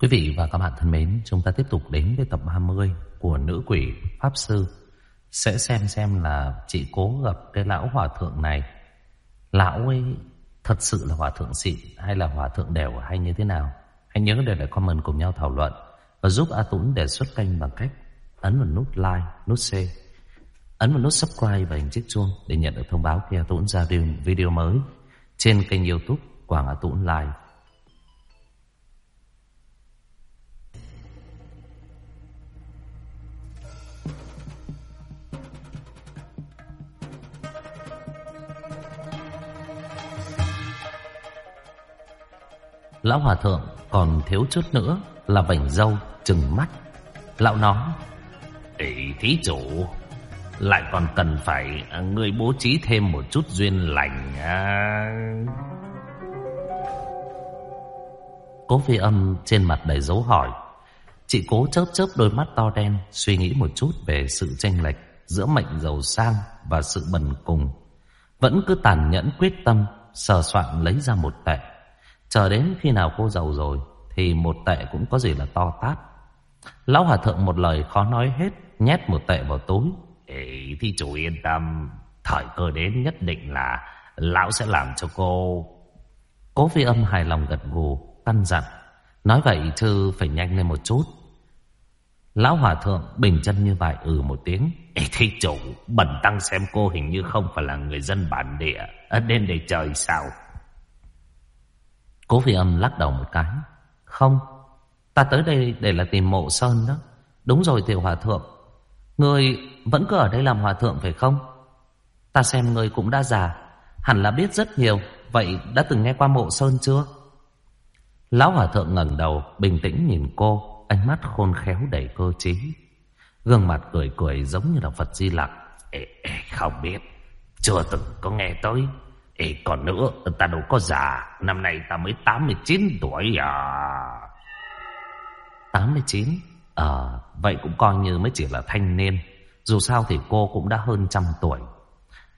Quý vị và các bạn thân mến, chúng ta tiếp tục đến với tập 30 của Nữ Quỷ Pháp Sư. Sẽ xem xem là chị cố gặp cái lão hòa thượng này. Lão ấy thật sự là hòa thượng xịn hay là hòa thượng đều hay như thế nào? Hãy nhớ để lại comment cùng nhau thảo luận và giúp A Tũng đề xuất kênh bằng cách ấn vào nút like, nút share, ấn vào nút subscribe và hình chiếc chuông để nhận được thông báo khi A Tũng ra video mới trên kênh youtube Quảng A Tũng Live. Lão Hòa Thượng còn thiếu chút nữa là vảnh dâu trừng mắt. Lão nói, Ê thí chủ, lại còn cần phải à, người bố trí thêm một chút duyên lành à. Cố phi âm trên mặt đầy dấu hỏi. Chị cố chớp chớp đôi mắt to đen suy nghĩ một chút về sự tranh lệch giữa mệnh giàu sang và sự bần cùng. Vẫn cứ tàn nhẫn quyết tâm sờ soạn lấy ra một tệ. Chờ đến khi nào cô giàu rồi Thì một tệ cũng có gì là to tát. Lão hòa thượng một lời khó nói hết Nhét một tệ vào túi. Ê, Thì chủ yên tâm Thời cơ đến nhất định là Lão sẽ làm cho cô. Cố phi âm hài lòng gật gù Căn dặn. Nói vậy chứ phải nhanh lên một chút. Lão hòa thượng bình chân như vậy ừ một tiếng. Ê thì chủ Bẩn tăng xem cô hình như không phải là người dân bản địa. Đến để trời sao? Cố phi âm lắc đầu một cái. Không, ta tới đây để là tìm mộ sơn đó. Đúng rồi tiểu hòa thượng. Ngươi vẫn cứ ở đây làm hòa thượng phải không? Ta xem ngươi cũng đã già. Hẳn là biết rất nhiều. Vậy đã từng nghe qua mộ sơn chưa? Lão hòa thượng ngẩng đầu, bình tĩnh nhìn cô. Ánh mắt khôn khéo đầy cơ trí. Gương mặt cười cười giống như là Phật Di Lặc. Ê, ê, không biết. Chưa từng có nghe tới. Ê, còn nữa, ta đâu có già, năm nay ta mới 89 tuổi à. 89? Ờ, vậy cũng coi như mới chỉ là thanh niên. Dù sao thì cô cũng đã hơn trăm tuổi.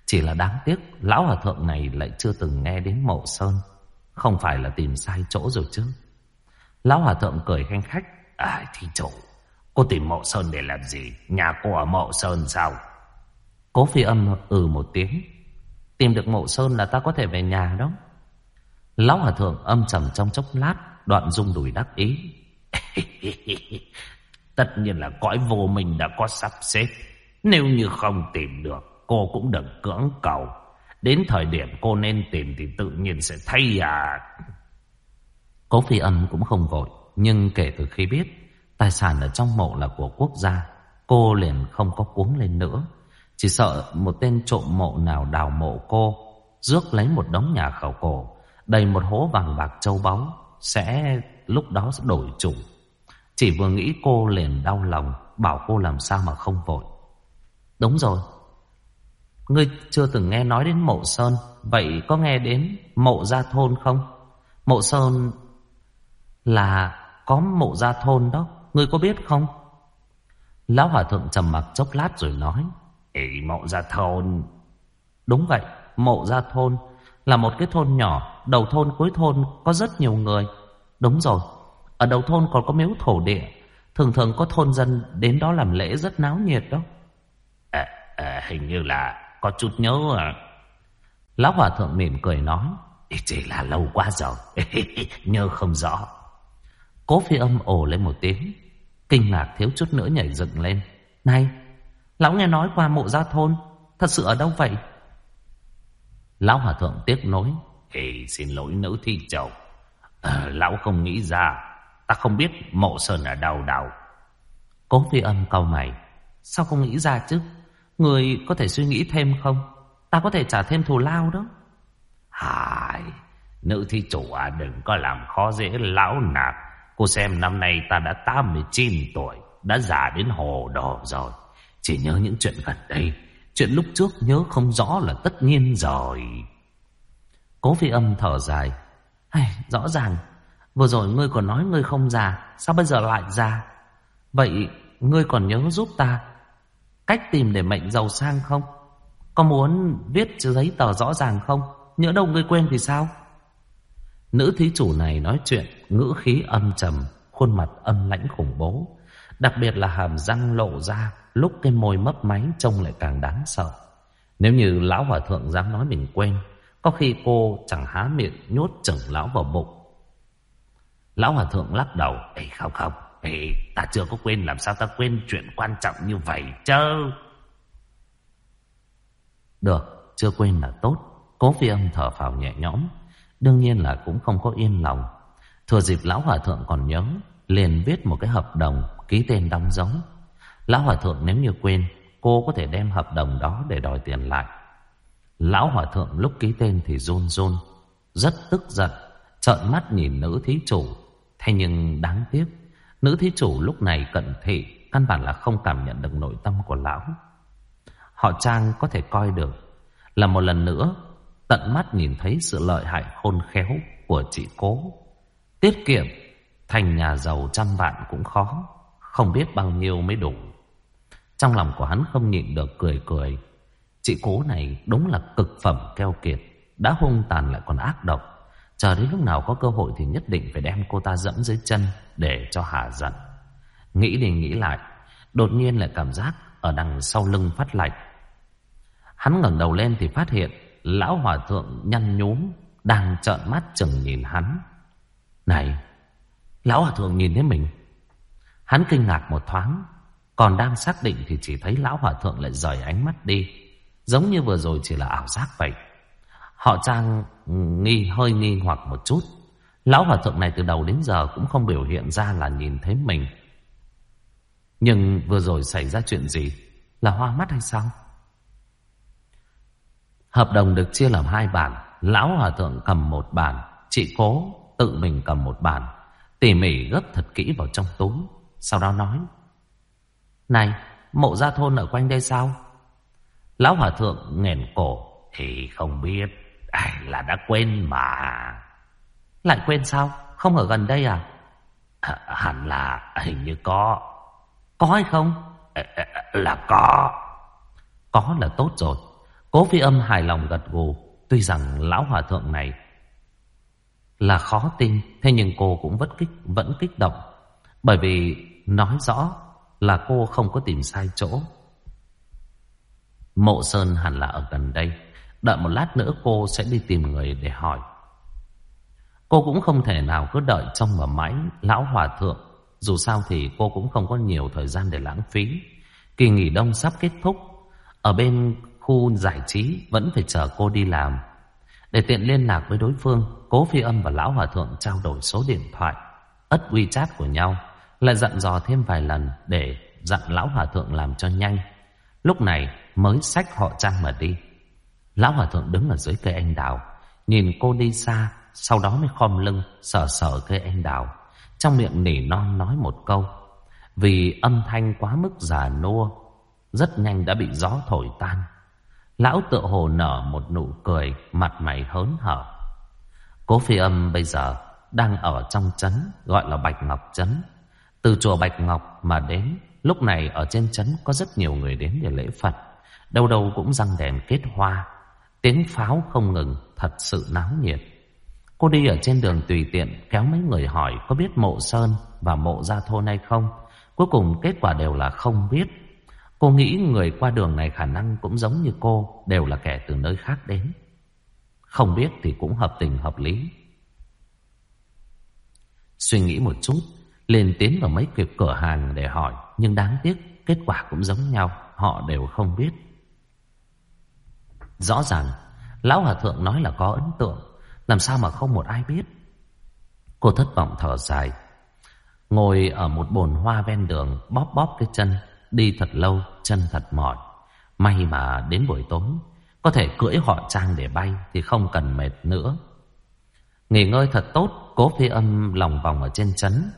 Chỉ là đáng tiếc, lão hòa thượng này lại chưa từng nghe đến mộ sơn. Không phải là tìm sai chỗ rồi chứ. Lão hòa thượng cười khanh khách. À, thì chủ, cô tìm mộ sơn để làm gì? Nhà cô ở mộ sơn sao? Cố phi âm ừ một tiếng Tìm được mộ sơn là ta có thể về nhà đó. Lão hòa thượng âm trầm trong chốc lát, Đoạn rung đùi đắc ý. Tất nhiên là cõi vô mình đã có sắp xếp. Nếu như không tìm được, Cô cũng đừng cưỡng cầu. Đến thời điểm cô nên tìm Thì tự nhiên sẽ thay à. Cố phi âm cũng không vội, Nhưng kể từ khi biết, Tài sản ở trong mộ là của quốc gia, Cô liền không có cuống lên nữa chỉ sợ một tên trộm mộ nào đào mộ cô, Rước lấy một đống nhà khảo cổ, Đầy một hố vàng bạc châu báu, Sẽ lúc đó sẽ đổi chủ Chỉ vừa nghĩ cô liền đau lòng, Bảo cô làm sao mà không vội Đúng rồi Ngươi chưa từng nghe nói đến mộ sơn, Vậy có nghe đến mộ gia thôn không? Mộ sơn là có mộ gia thôn đó, Ngươi có biết không? Lão hòa thượng trầm mặc chốc lát rồi nói Ê, mộ gia thôn. Đúng vậy, mộ gia thôn là một cái thôn nhỏ, đầu thôn cuối thôn có rất nhiều người. Đúng rồi, ở đầu thôn còn có miếu thổ địa, thường thường có thôn dân đến đó làm lễ rất náo nhiệt đó. À, à, hình như là có chút nhớ à. Lão hòa thượng mỉm cười nói, chỉ là lâu quá rồi, nhớ không rõ. Cố phi âm ồ lên một tiếng, kinh ngạc thiếu chút nữa nhảy dựng lên. Này, Lão nghe nói qua mộ gia thôn Thật sự ở đâu vậy? Lão hòa thượng tiếc nối. Ê, xin lỗi nữ thi chầu. À, Lão không nghĩ ra. Ta không biết mộ sơn ở đâu đâu Cố phi âm cầu mày. Sao không nghĩ ra chứ? Người có thể suy nghĩ thêm không? Ta có thể trả thêm thù lao đó. Hài Nữ thi chủ à đừng có làm khó dễ lão nạp Cô xem năm nay ta đã 89 tuổi Đã già đến hồ đồ rồi chỉ nhớ những chuyện gần đây. Chuyện lúc trước nhớ không rõ là tất nhiên rồi. Cố phi âm thở dài. Hey, Rõ ràng. Vừa rồi ngươi còn nói ngươi không già. Sao bây giờ lại già? Vậy ngươi còn nhớ giúp ta Cách tìm để mệnh giàu sang không? Có muốn viết giấy tờ rõ ràng không? Nhớ đâu ngươi quên thì sao? Nữ thí chủ này nói chuyện Ngữ khí âm trầm Khuôn mặt âm lãnh khủng bố. Đặc biệt là hàm răng lộ ra Lúc cái môi mấp máy trông lại càng đáng sợ. Nếu như lão hòa thượng dám nói mình quên Có khi cô chẳng há miệng nhốt chừng lão vào bụng. Lão hòa thượng lắc đầu Ê không không Ê, ta chưa có quên làm sao ta quên chuyện quan trọng như vậy chứ Được Chưa quên là tốt. Cố phi âm thở phào nhẹ nhõm Đương nhiên là cũng không có yên lòng. Thừa dịp lão hòa thượng còn nhớ Liền viết một cái hợp đồng Ký tên đóng dấu. Lão hòa thượng nếu như quên, Cô có thể đem hợp đồng đó để đòi tiền lại. Lão hòa thượng lúc ký tên thì run run, Rất tức giận, Trợn mắt nhìn nữ thí chủ. Thế nhưng đáng tiếc, Nữ thí chủ lúc này cận thị, Căn bản là không cảm nhận được nội tâm của lão. Họ Trang có thể coi được Là một lần nữa Tận mắt nhìn thấy sự lợi hại khôn khéo Của chị cố. Tiết kiệm, Thành nhà giàu trăm vạn cũng khó, Không biết bao nhiêu mới đủ. Trong lòng của hắn không nhịn được cười cười. Chị cố này đúng là cực phẩm keo kiệt, Đã hung tàn lại còn ác độc. Chờ đến lúc nào có cơ hội Thì nhất định phải đem cô ta dẫm dưới chân Để cho hạ giận. Nghĩ đi nghĩ lại, Đột nhiên lại cảm giác Ở đằng sau lưng phát lạnh. Hắn ngẩng đầu lên thì phát hiện Lão hòa thượng nhăn nhúm, Đang trợn mắt chừng nhìn hắn. Này, Lão hòa thượng nhìn thấy mình. Hắn kinh ngạc một thoáng còn đang xác định thì chỉ thấy lão hòa thượng lại rời ánh mắt đi, Giống như vừa rồi chỉ là ảo giác vậy. Họ trang nghi, hơi nghi hoặc một chút. Lão hòa thượng này từ đầu đến giờ cũng không biểu hiện ra là nhìn thấy mình. Nhưng vừa rồi xảy ra chuyện gì? Là hoa mắt hay sao? Hợp đồng được chia làm hai bản. Lão hòa thượng cầm một bản, Chị cố tự mình cầm một bản, Tỉ mỉ gấp thật kỹ vào trong túi, Sau đó nói. Này mộ gia thôn ở quanh đây sao? Lão hòa thượng nghèn cổ. Thì không biết. Ai là đã quên mà. Lại quên sao? Không ở gần đây à, à Hẳn là hình như có. Có hay không? Là có. Có là tốt rồi. Cố phi âm hài lòng gật gù. Tuy rằng lão hòa thượng này Là khó tin Thế nhưng cô cũng vẫn kích, vẫn kích động. Bởi vì nói rõ là cô không có tìm sai chỗ. Mộ Sơn hẳn là ở gần đây, Đợi một lát nữa cô sẽ đi tìm người để hỏi. Cô cũng không thể nào cứ đợi trong mà mãi Lão Hòa Thượng, Dù sao thì cô cũng không có nhiều thời gian để lãng phí. Kỳ nghỉ đông sắp kết thúc, Ở bên khu giải trí Vẫn phải chờ cô đi làm. Để tiện liên lạc với đối phương, Cố phi âm và Lão Hòa Thượng trao đổi số điện thoại, Ất WeChat của nhau. Lại dặn dò thêm vài lần Để dặn Lão Hòa Thượng làm cho nhanh. Lúc này mới xách họ trang mà đi. Lão Hòa Thượng đứng ở dưới cây anh đào, Nhìn cô đi xa, Sau đó mới khom lưng, Sờ sờ cây anh đào. Trong miệng nỉ non nói một câu, Vì âm thanh quá mức già nua, Rất nhanh đã bị gió thổi tan. Lão tựa hồ nở một nụ cười Mặt mày hớn hở. Cố phi âm bây giờ Đang ở trong trấn, Gọi là Bạch Ngọc Trấn. Từ chùa Bạch Ngọc mà đến, Lúc này ở trên trấn có rất nhiều người đến để lễ Phật. Đâu đâu cũng răng đèn kết hoa. Tiếng pháo không ngừng, Thật sự náo nhiệt. Cô đi ở trên đường tùy tiện Kéo mấy người hỏi có biết mộ sơn Và mộ gia thôn hay không. Cuối cùng kết quả đều là không biết. Cô nghĩ người qua đường này khả năng cũng giống như cô, Đều là kẻ từ nơi khác đến. Không biết thì cũng hợp tình hợp lý. Suy nghĩ một chút liền tiến vào mấy cái cửa hàng để hỏi, Nhưng đáng tiếc, kết quả cũng giống nhau, Họ đều không biết. Rõ ràng, Lão Hòa Thượng nói là có ấn tượng, Làm sao mà không một ai biết? Cô thất vọng thở dài, Ngồi ở một bồn hoa ven đường, Bóp bóp cái chân, Đi thật lâu, chân thật mỏi. May mà đến buổi tối, Có thể cưỡi họ trang để bay Thì không cần mệt nữa. Nghỉ ngơi thật tốt, Cố phi âm lòng vòng ở trên chấn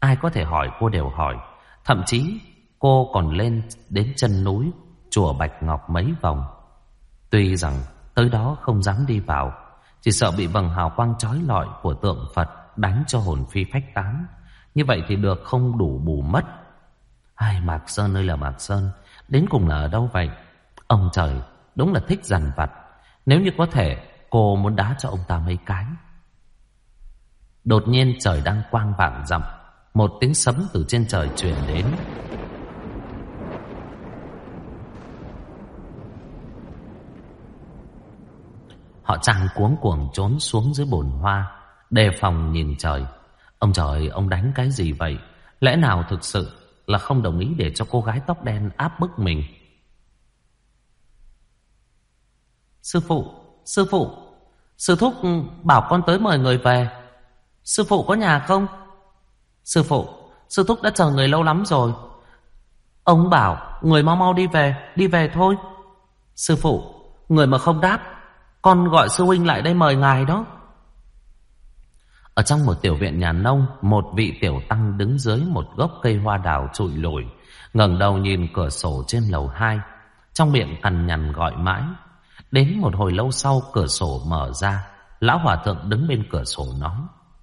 Ai có thể hỏi, cô đều hỏi. Thậm chí, cô còn lên đến chân núi, Chùa Bạch Ngọc mấy vòng. Tuy rằng, tới đó không dám đi vào, Chỉ sợ bị vầng hào quang trói lọi Của tượng Phật đánh cho hồn phi phách tán. Như vậy thì được không đủ bù mất. Ai, Mạc Sơn ơi là Mạc Sơn, Đến cùng là ở đâu vậy? Ông trời, đúng là thích dằn vặt. Nếu như có thể, cô muốn đá cho ông ta mấy cái. Đột nhiên trời đang quang vạn rậm một tiếng sấm từ trên trời truyền đến. Họ chàng cuống cuồng trốn xuống dưới bồn hoa, Đề phòng nhìn trời. Ông trời, ông đánh cái gì vậy? Lẽ nào thực sự là không đồng ý để cho cô gái tóc đen áp bức mình? Sư phụ Sư phụ, Sư thúc bảo con tới mời người về. Sư phụ có nhà không? Sư phụ, Sư thúc đã chờ người lâu lắm rồi. Ông bảo, người mau mau đi về Đi về thôi. Sư phụ, Người mà không đáp, Con gọi sư huynh lại đây mời ngài đó. Ở trong một tiểu viện nhà nông, Một vị tiểu tăng đứng dưới một gốc cây hoa đào trụi lùi, ngẩng đầu nhìn cửa sổ trên lầu hai, Trong miệng cằn nhằn gọi mãi. Đến một hồi lâu sau, cửa sổ mở ra, Lão hòa thượng đứng bên cửa sổ nói,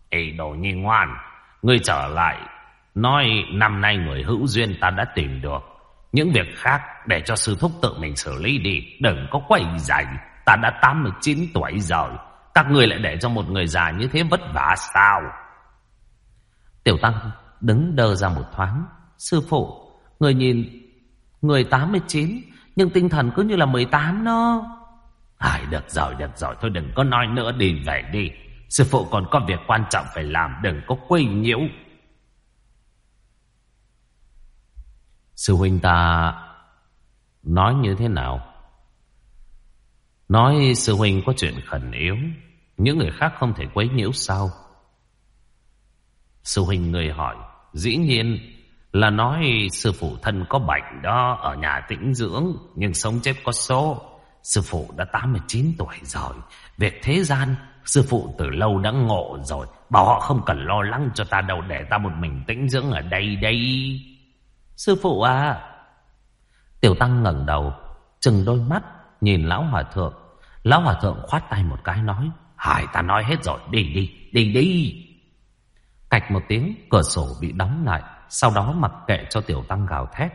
Ê đồ nhi ngoan Ngươi trở lại, Nói năm nay người hữu duyên ta đã tìm được. Những việc khác Để cho sư thúc tự mình xử lý đi, Đừng có quay dày Ta đã 89 tuổi rồi, Các người lại để cho một người già như thế vất vả sao? Tiểu Tăng đứng đơ ra một thoáng. Sư phụ, Người nhìn, Người 89 Nhưng tinh thần cứ như là 18 nó Ai, được rồi được rồi, Thôi đừng có nói nữa, đi về đi. Sư phụ còn có việc quan trọng phải làm, Đừng có quấy nhiễu. Sư huynh ta Nói như thế nào? Nói sư huynh có chuyện khẩn yếu, Những người khác không thể quấy nhiễu sao? Sư huynh người hỏi, Dĩ nhiên là nói sư phụ thân có bệnh đó, Ở nhà tĩnh dưỡng, Nhưng sống chết có số. Sư phụ đã 89 tuổi rồi, Việc thế gian Sư phụ từ lâu đã ngộ rồi, Bảo họ không cần lo lắng cho ta đâu, Để ta một mình tĩnh dưỡng ở đây đây. Sư phụ à. Tiểu Tăng ngẩng đầu, Chừng đôi mắt, Nhìn Lão Hòa Thượng. Lão Hòa Thượng khoát tay một cái nói Hải ta nói hết rồi, Đi đi Đi đi. Cạch một tiếng, Cửa sổ bị đóng lại, Sau đó mặc kệ cho Tiểu Tăng gào thét.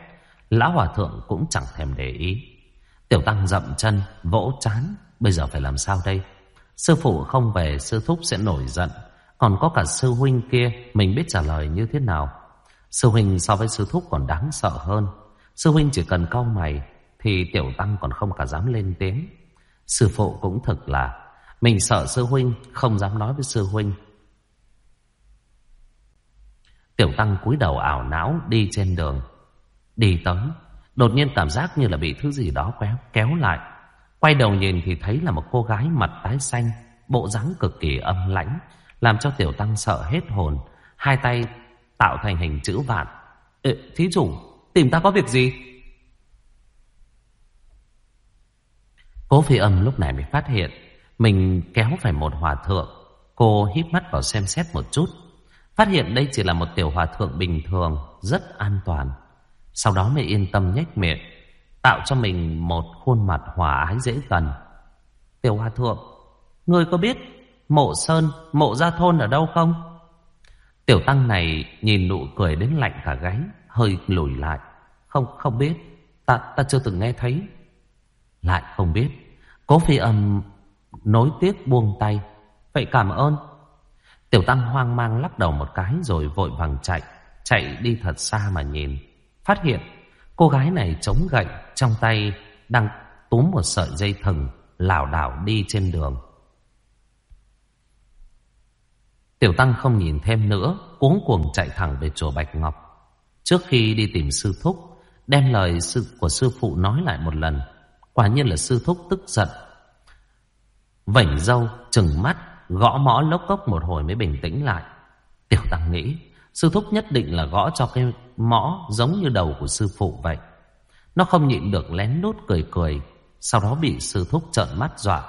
Lão Hòa Thượng cũng chẳng thèm để ý. Tiểu Tăng dậm chân, Vỗ chán, Bây giờ phải làm sao đây? Sư phụ không về sư thúc sẽ nổi giận. Còn có cả sư huynh kia Mình biết trả lời như thế nào? Sư huynh so với sư thúc còn đáng sợ hơn. Sư huynh chỉ cần cau mày Thì tiểu tăng còn không cả dám lên tiếng. Sư phụ cũng thực là Mình sợ sư huynh Không dám nói với sư huynh. Tiểu tăng cúi đầu ảo não Đi trên đường. Đi tới Đột nhiên cảm giác như là bị thứ gì đó kéo, kéo lại. Quay đầu nhìn thì thấy là một cô gái mặt tái xanh Bộ dáng cực kỳ âm lãnh Làm cho tiểu tăng sợ hết hồn. Hai tay tạo thành hình chữ vạn. Ê, Thí chủ Tìm ta có việc gì? Cố phi âm lúc này mới phát hiện Mình kéo phải một hòa thượng. Cô híp mắt vào xem xét một chút. Phát hiện đây chỉ là một tiểu hòa thượng bình thường Rất an toàn. Sau đó mới yên tâm nhếch miệng. Tạo cho mình một khuôn mặt hòa ái dễ gần. Tiểu hòa thượng Ngươi có biết Mộ Sơn, mộ gia thôn ở đâu không? Tiểu tăng này nhìn nụ cười đến lạnh cả gáy Hơi lùi lại. Không, không biết. Ta, ta chưa từng nghe thấy. Lại không biết. Cố phi âm nối tiếc buông tay. Vậy cảm ơn. Tiểu tăng hoang mang lắc đầu một cái Rồi vội vàng chạy Chạy đi thật xa mà nhìn. Phát hiện cô gái này chống gậy Trong tay đang túm một sợi dây thừng lảo đảo đi trên đường Tiểu Tăng không nhìn thêm nữa, cuống cuồng chạy thẳng về chùa Bạch Ngọc. Trước khi đi tìm sư thúc, đem lời sư của sư phụ nói lại một lần. Quả nhiên là sư thúc tức giận. Vảnh dâu, chừng mắt, gõ mõ lốc cốc một hồi mới bình tĩnh lại. Tiểu Tăng nghĩ, sư thúc nhất định là gõ cho cái mõ giống như đầu của sư phụ vậy. Nó không nhịn được lén nút cười cười, sau đó bị sư thúc trợn mắt dọa.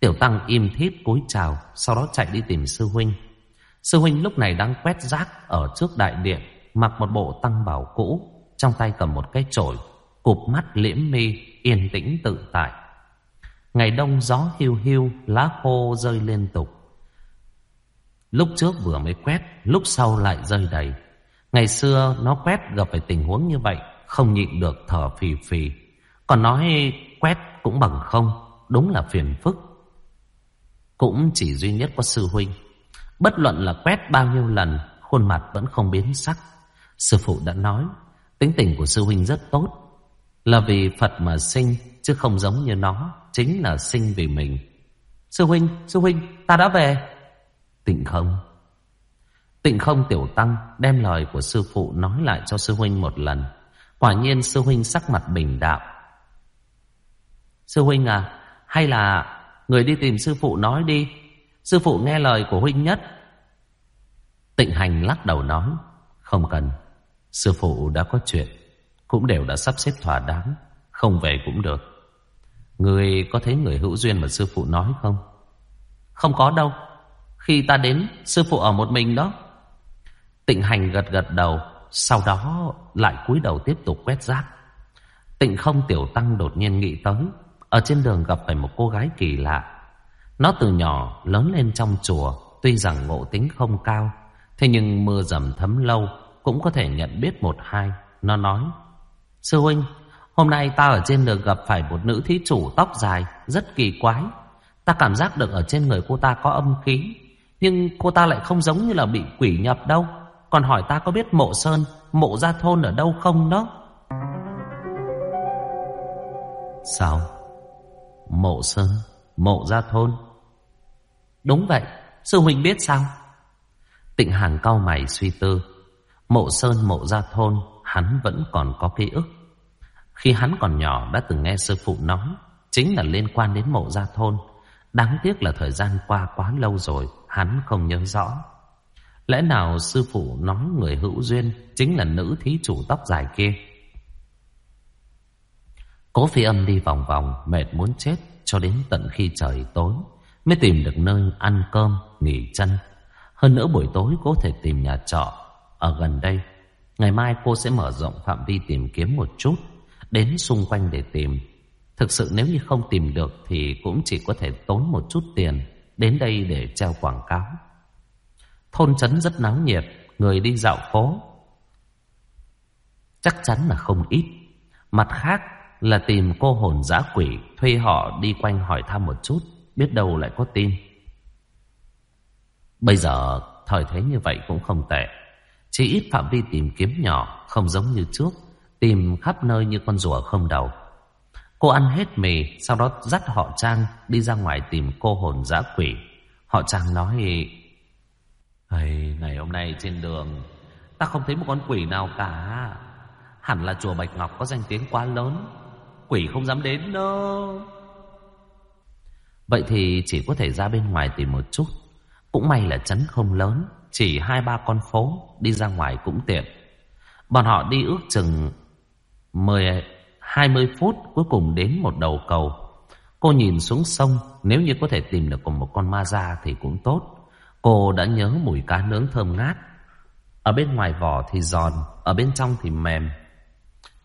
Tiểu Tăng im thít cúi chào, sau đó chạy đi tìm sư huynh. Sư huynh lúc này đang quét rác ở trước đại điện, mặc một bộ tăng bảo cũ, trong tay cầm một cái chổi, cụp mắt liễm mi, yên tĩnh tự tại. Ngày đông gió hiu hiu, lá khô rơi liên tục. Lúc trước vừa mới quét, lúc sau lại rơi đầy. Ngày xưa nó quét gặp phải tình huống như vậy, không nhịn được thở phì phì. Còn nói quét cũng bằng không, đúng là phiền phức. Cũng chỉ duy nhất có sư huynh Bất luận là quét bao nhiêu lần, Khuôn mặt vẫn không biến sắc Sư phụ đã nói Tính tình của sư huynh rất tốt Là vì Phật mà sinh Chứ không giống như nó Chính là sinh vì mình Sư huynh, sư huynh, ta đã về Tịnh không? Tịnh không tiểu tăng Đem lời của sư phụ nói lại cho sư huynh một lần. Quả nhiên sư huynh sắc mặt bình đạo. Sư huynh à Hay là Người đi tìm sư phụ nói đi. Sư phụ nghe lời của huynh nhất. Tịnh hành lắc đầu nói, Không cần. Sư phụ đã có chuyện, Cũng đều đã sắp xếp thỏa đáng, Không về cũng được. Người có thấy người hữu duyên mà sư phụ nói không? Không có đâu. Khi ta đến sư phụ ở một mình đó. Tịnh hành gật gật đầu, Sau đó lại cúi đầu tiếp tục quét rác. Tịnh không tiểu tăng đột nhiên nghĩ tới, Ở trên đường gặp phải một cô gái kỳ lạ. Nó từ nhỏ lớn lên trong chùa, Tuy rằng ngộ tính không cao, Thế nhưng mưa dầm thấm lâu Cũng có thể nhận biết một hai. Nó nói, Sư huynh, Hôm nay ta ở trên đường gặp phải một nữ thí chủ tóc dài, Rất kỳ quái. Ta cảm giác được ở trên người cô ta có âm khí. Nhưng cô ta lại không giống như là bị quỷ nhập đâu. Còn hỏi ta có biết mộ sơn, Mộ gia thôn ở đâu không đó? Sao? Mộ sơn, Mộ gia thôn. Đúng vậy, Sư huynh biết sao? Tịnh Hàng cao mày suy tư. Mộ Sơn, mộ gia thôn, Hắn vẫn còn có ký ức. Khi hắn còn nhỏ đã từng nghe sư phụ nói, Chính là liên quan đến mộ gia thôn. Đáng tiếc là thời gian qua quá lâu rồi. Hắn không nhớ rõ Lẽ nào sư phụ nói người hữu duyên Chính là nữ thí chủ tóc dài kia Cố phi âm đi vòng vòng Mệt muốn chết Cho đến tận khi trời tối Mới tìm được nơi ăn cơm Nghỉ chân hơn nữa buổi tối có thể tìm nhà trọ ở gần đây. Ngày mai cô sẽ mở rộng phạm vi tìm kiếm một chút, đến xung quanh để tìm. Thực sự nếu như không tìm được thì cũng chỉ có thể tốn một chút tiền đến đây để treo quảng cáo. Thôn trấn rất náo nhiệt, người đi dạo phố. Chắc chắn là không ít. Mặt khác là tìm cô hồn dã quỷ, thuê họ đi quanh hỏi thăm một chút, biết đâu lại có tin. Bây giờ thời thế như vậy cũng không tệ Chỉ ít phạm vi tìm kiếm nhỏ Không giống như trước Tìm khắp nơi như con rùa không đầu Cô ăn hết mì Sau đó dắt họ Trang đi ra ngoài tìm cô hồn dã quỷ. Họ Trang nói Ây, Ngày hôm nay trên đường Ta không thấy một con quỷ nào cả. Hẳn là chùa Bạch Ngọc có danh tiếng quá lớn Quỷ không dám đến đâu. Vậy thì chỉ có thể ra bên ngoài tìm một chút. Cũng may là trấn không lớn Chỉ hai ba con phố Đi ra ngoài cũng tiện. Bọn họ đi ước chừng 10 20 phút cuối cùng đến một đầu cầu. Cô nhìn xuống sông, Nếu như có thể tìm được một con ma da Thì cũng tốt. Cô đã nhớ mùi cá nướng thơm ngát. Ở bên ngoài vỏ thì giòn, Ở bên trong thì mềm.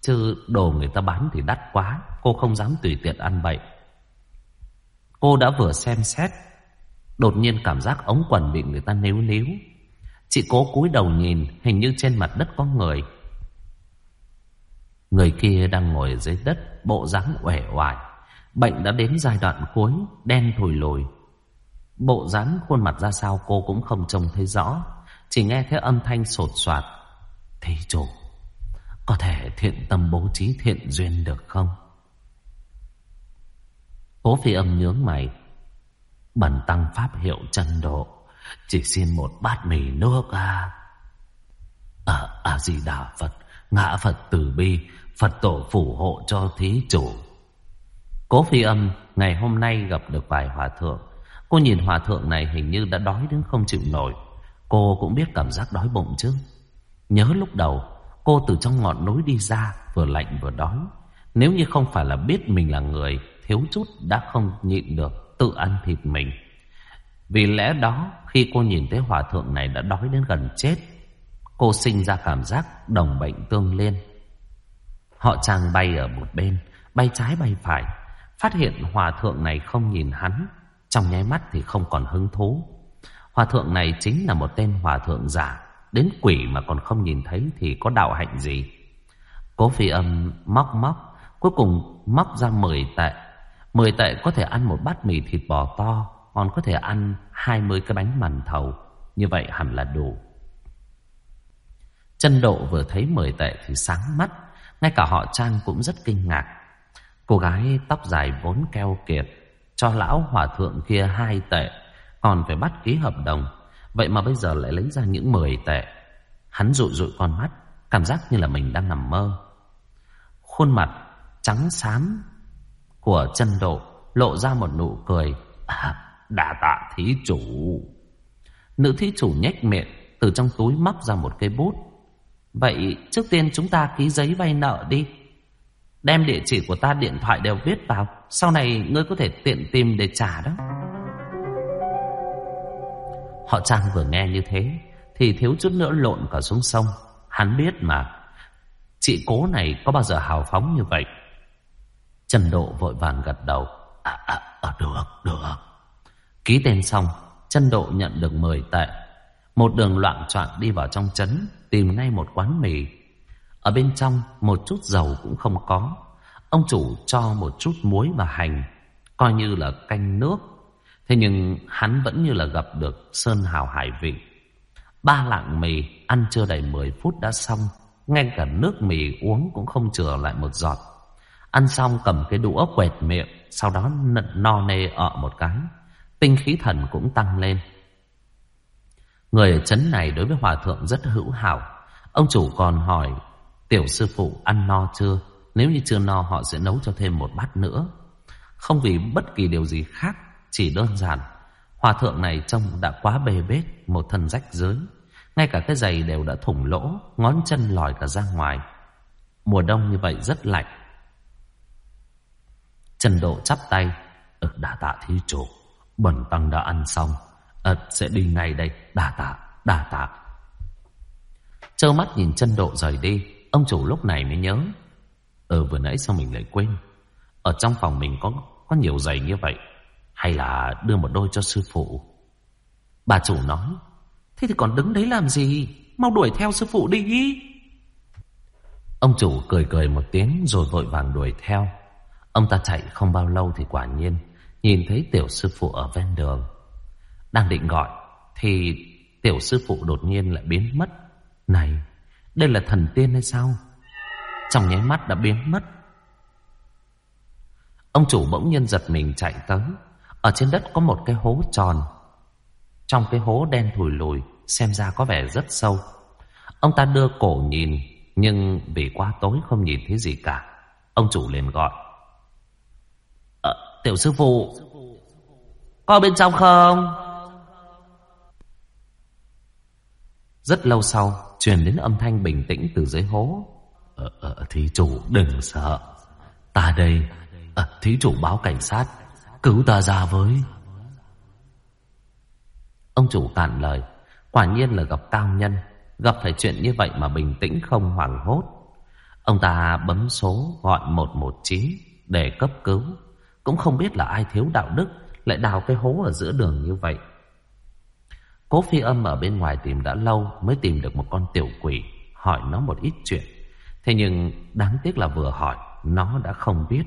Chứ đồ người ta bán thì đắt quá, Cô không dám tùy tiện ăn bậy. Cô đã vừa xem xét, Đột nhiên cảm giác ống quần bị người ta níu níu. Chị cố cúi đầu nhìn, Hình như trên mặt đất có người. Người kia đang ngồi dưới đất Bộ dáng uể oải. Bệnh đã đến giai đoạn cuối Đen thùi lùi. Bộ dáng khuôn mặt ra sao cô cũng không trông thấy rõ Chỉ nghe thấy âm thanh sột soạt. Thí chủ Có thể thiện tâm bố trí thiện duyên được không? Cố phi âm nhướng mày. Bần tăng pháp hiệu chân độ Chỉ xin một bát mì nước à? À, à gì đà Phật Ngã Phật từ bi Phật tổ phù hộ cho thí chủ. Cố phi âm Ngày hôm nay gặp được vài hòa thượng. Cô nhìn hòa thượng này hình như đã đói đến không chịu nổi. Cô cũng biết cảm giác đói bụng chứ. Nhớ lúc đầu Cô từ trong ngọn núi đi ra Vừa lạnh vừa đói. Nếu như không phải là biết mình là người Thiếu chút đã không nhịn được tự ăn thịt mình. Vì lẽ đó, khi cô nhìn thấy hòa thượng này đã đói đến gần chết, cô sinh ra cảm giác đồng bệnh tương liên. Họ chàng bay ở một bên, bay trái bay phải, phát hiện hòa thượng này không nhìn hắn, trong nháy mắt thì không còn hứng thú. Hòa thượng này chính là một tên hòa thượng giả, đến quỷ mà còn không nhìn thấy thì có đạo hạnh gì. Cố phi âm móc móc, cuối cùng móc ra 10 tệ Mười tệ có thể ăn một bát mì thịt bò to Còn có thể ăn hai mươi cái bánh màn thầu Như vậy hẳn là đủ Chân độ vừa thấy mười tệ thì sáng mắt. Ngay cả họ Trang cũng rất kinh ngạc. Cô gái tóc dài vốn keo kiệt. Cho lão hòa thượng kia hai tệ. Còn phải bắt ký hợp đồng. Vậy mà bây giờ lại lấy ra những mười tệ. Hắn rụi rụi con mắt. Cảm giác như là mình đang nằm mơ. Khuôn mặt trắng xám của chân độ lộ ra một nụ cười. À, đà tạ thí chủ. Nữ thí chủ nhếch miệng từ trong túi móc ra một cây bút. Vậy trước tiên chúng ta ký giấy vay nợ đi. Đem địa chỉ của ta điện thoại đều viết vào. Sau này ngươi có thể tiện tìm để trả đó. Họ Trang vừa nghe như thế thì thiếu chút nữa lộn cả xuống sông. Hắn biết mà. Chị cố này có bao giờ hào phóng như vậy. Trần Độ vội vàng gật đầu. À, à, à, được, được. Ký tên xong, Trần Độ nhận được 10 tệ. Một đường loạn trọn đi vào trong trấn, tìm ngay một quán mì. Ở bên trong, một chút dầu cũng không có. Ông chủ cho một chút muối và hành, coi như là canh nước. Thế nhưng hắn vẫn như là gặp được Sơn Hào Hải Vị. Ba lạng mì, ăn chưa đầy 10 phút đã xong. Ngay cả nước mì uống cũng không chừa lại một giọt. Ăn xong cầm cái đũa quẹt miệng, sau đó no nê ọ một cái. Tinh khí thần cũng tăng lên. Người ở chấn này đối với hòa thượng rất hữu hảo. Ông chủ còn hỏi tiểu sư phụ ăn no chưa? Nếu như chưa no họ sẽ nấu cho thêm một bát nữa. Không vì bất kỳ điều gì khác, chỉ đơn giản. Hòa thượng này trông đã quá bề bết, một thân rách rưới. Ngay cả cái giày đều đã thủng lỗ, ngón chân lòi cả ra ngoài. Mùa đông như vậy rất lạnh. Trần Độ chắp tay. Ừ, đã tạ thí chủ. Bẩn tăng đã ăn xong. Ất sẽ đi ngay đây. Đà tạ, đà tạ. Trơ mắt nhìn chân Độ rời đi. Ông chủ lúc này mới nhớ. ờ vừa nãy sao mình lại quên. Ở trong phòng mình có có nhiều giày như vậy. Hay là đưa một đôi cho sư phụ. Bà chủ nói. Thế thì còn đứng đấy làm gì? Mau đuổi theo sư phụ đi. Ông chủ cười cười một tiếng rồi vội vàng đuổi theo. Ông ta chạy không bao lâu thì quả nhiên nhìn thấy tiểu sư phụ ở ven đường. Đang định gọi thì tiểu sư phụ đột nhiên lại biến mất. Này, đây là thần tiên hay sao? Trong nháy mắt đã biến mất. Ông chủ bỗng nhiên giật mình chạy tới. Ở trên đất có một cái hố tròn. Trong cái hố đen thùi lùi xem ra có vẻ rất sâu. Ông ta đưa cổ nhìn nhưng vì quá tối không nhìn thấy gì cả. Ông chủ liền gọi. Ờ, tiểu sư phụ Có bên trong không Rất lâu sau Truyền đến âm thanh bình tĩnh từ dưới hố. Ờ, ờ thí chủ đừng sợ. Ta đây ờ, Thí chủ báo cảnh sát Cứu ta ra với. Ông chủ cạn lời. Quả nhiên là gặp cao nhân. Gặp phải chuyện như vậy mà bình tĩnh không hoảng hốt. Ông ta bấm số gọi 119 Để cấp cứu. Cũng không biết là ai thiếu đạo đức Lại đào cái hố ở giữa đường như vậy. Cố phi âm ở bên ngoài tìm đã lâu Mới tìm được một con tiểu quỷ, Hỏi nó một ít chuyện. Thế nhưng đáng tiếc là vừa hỏi, Nó đã không biết.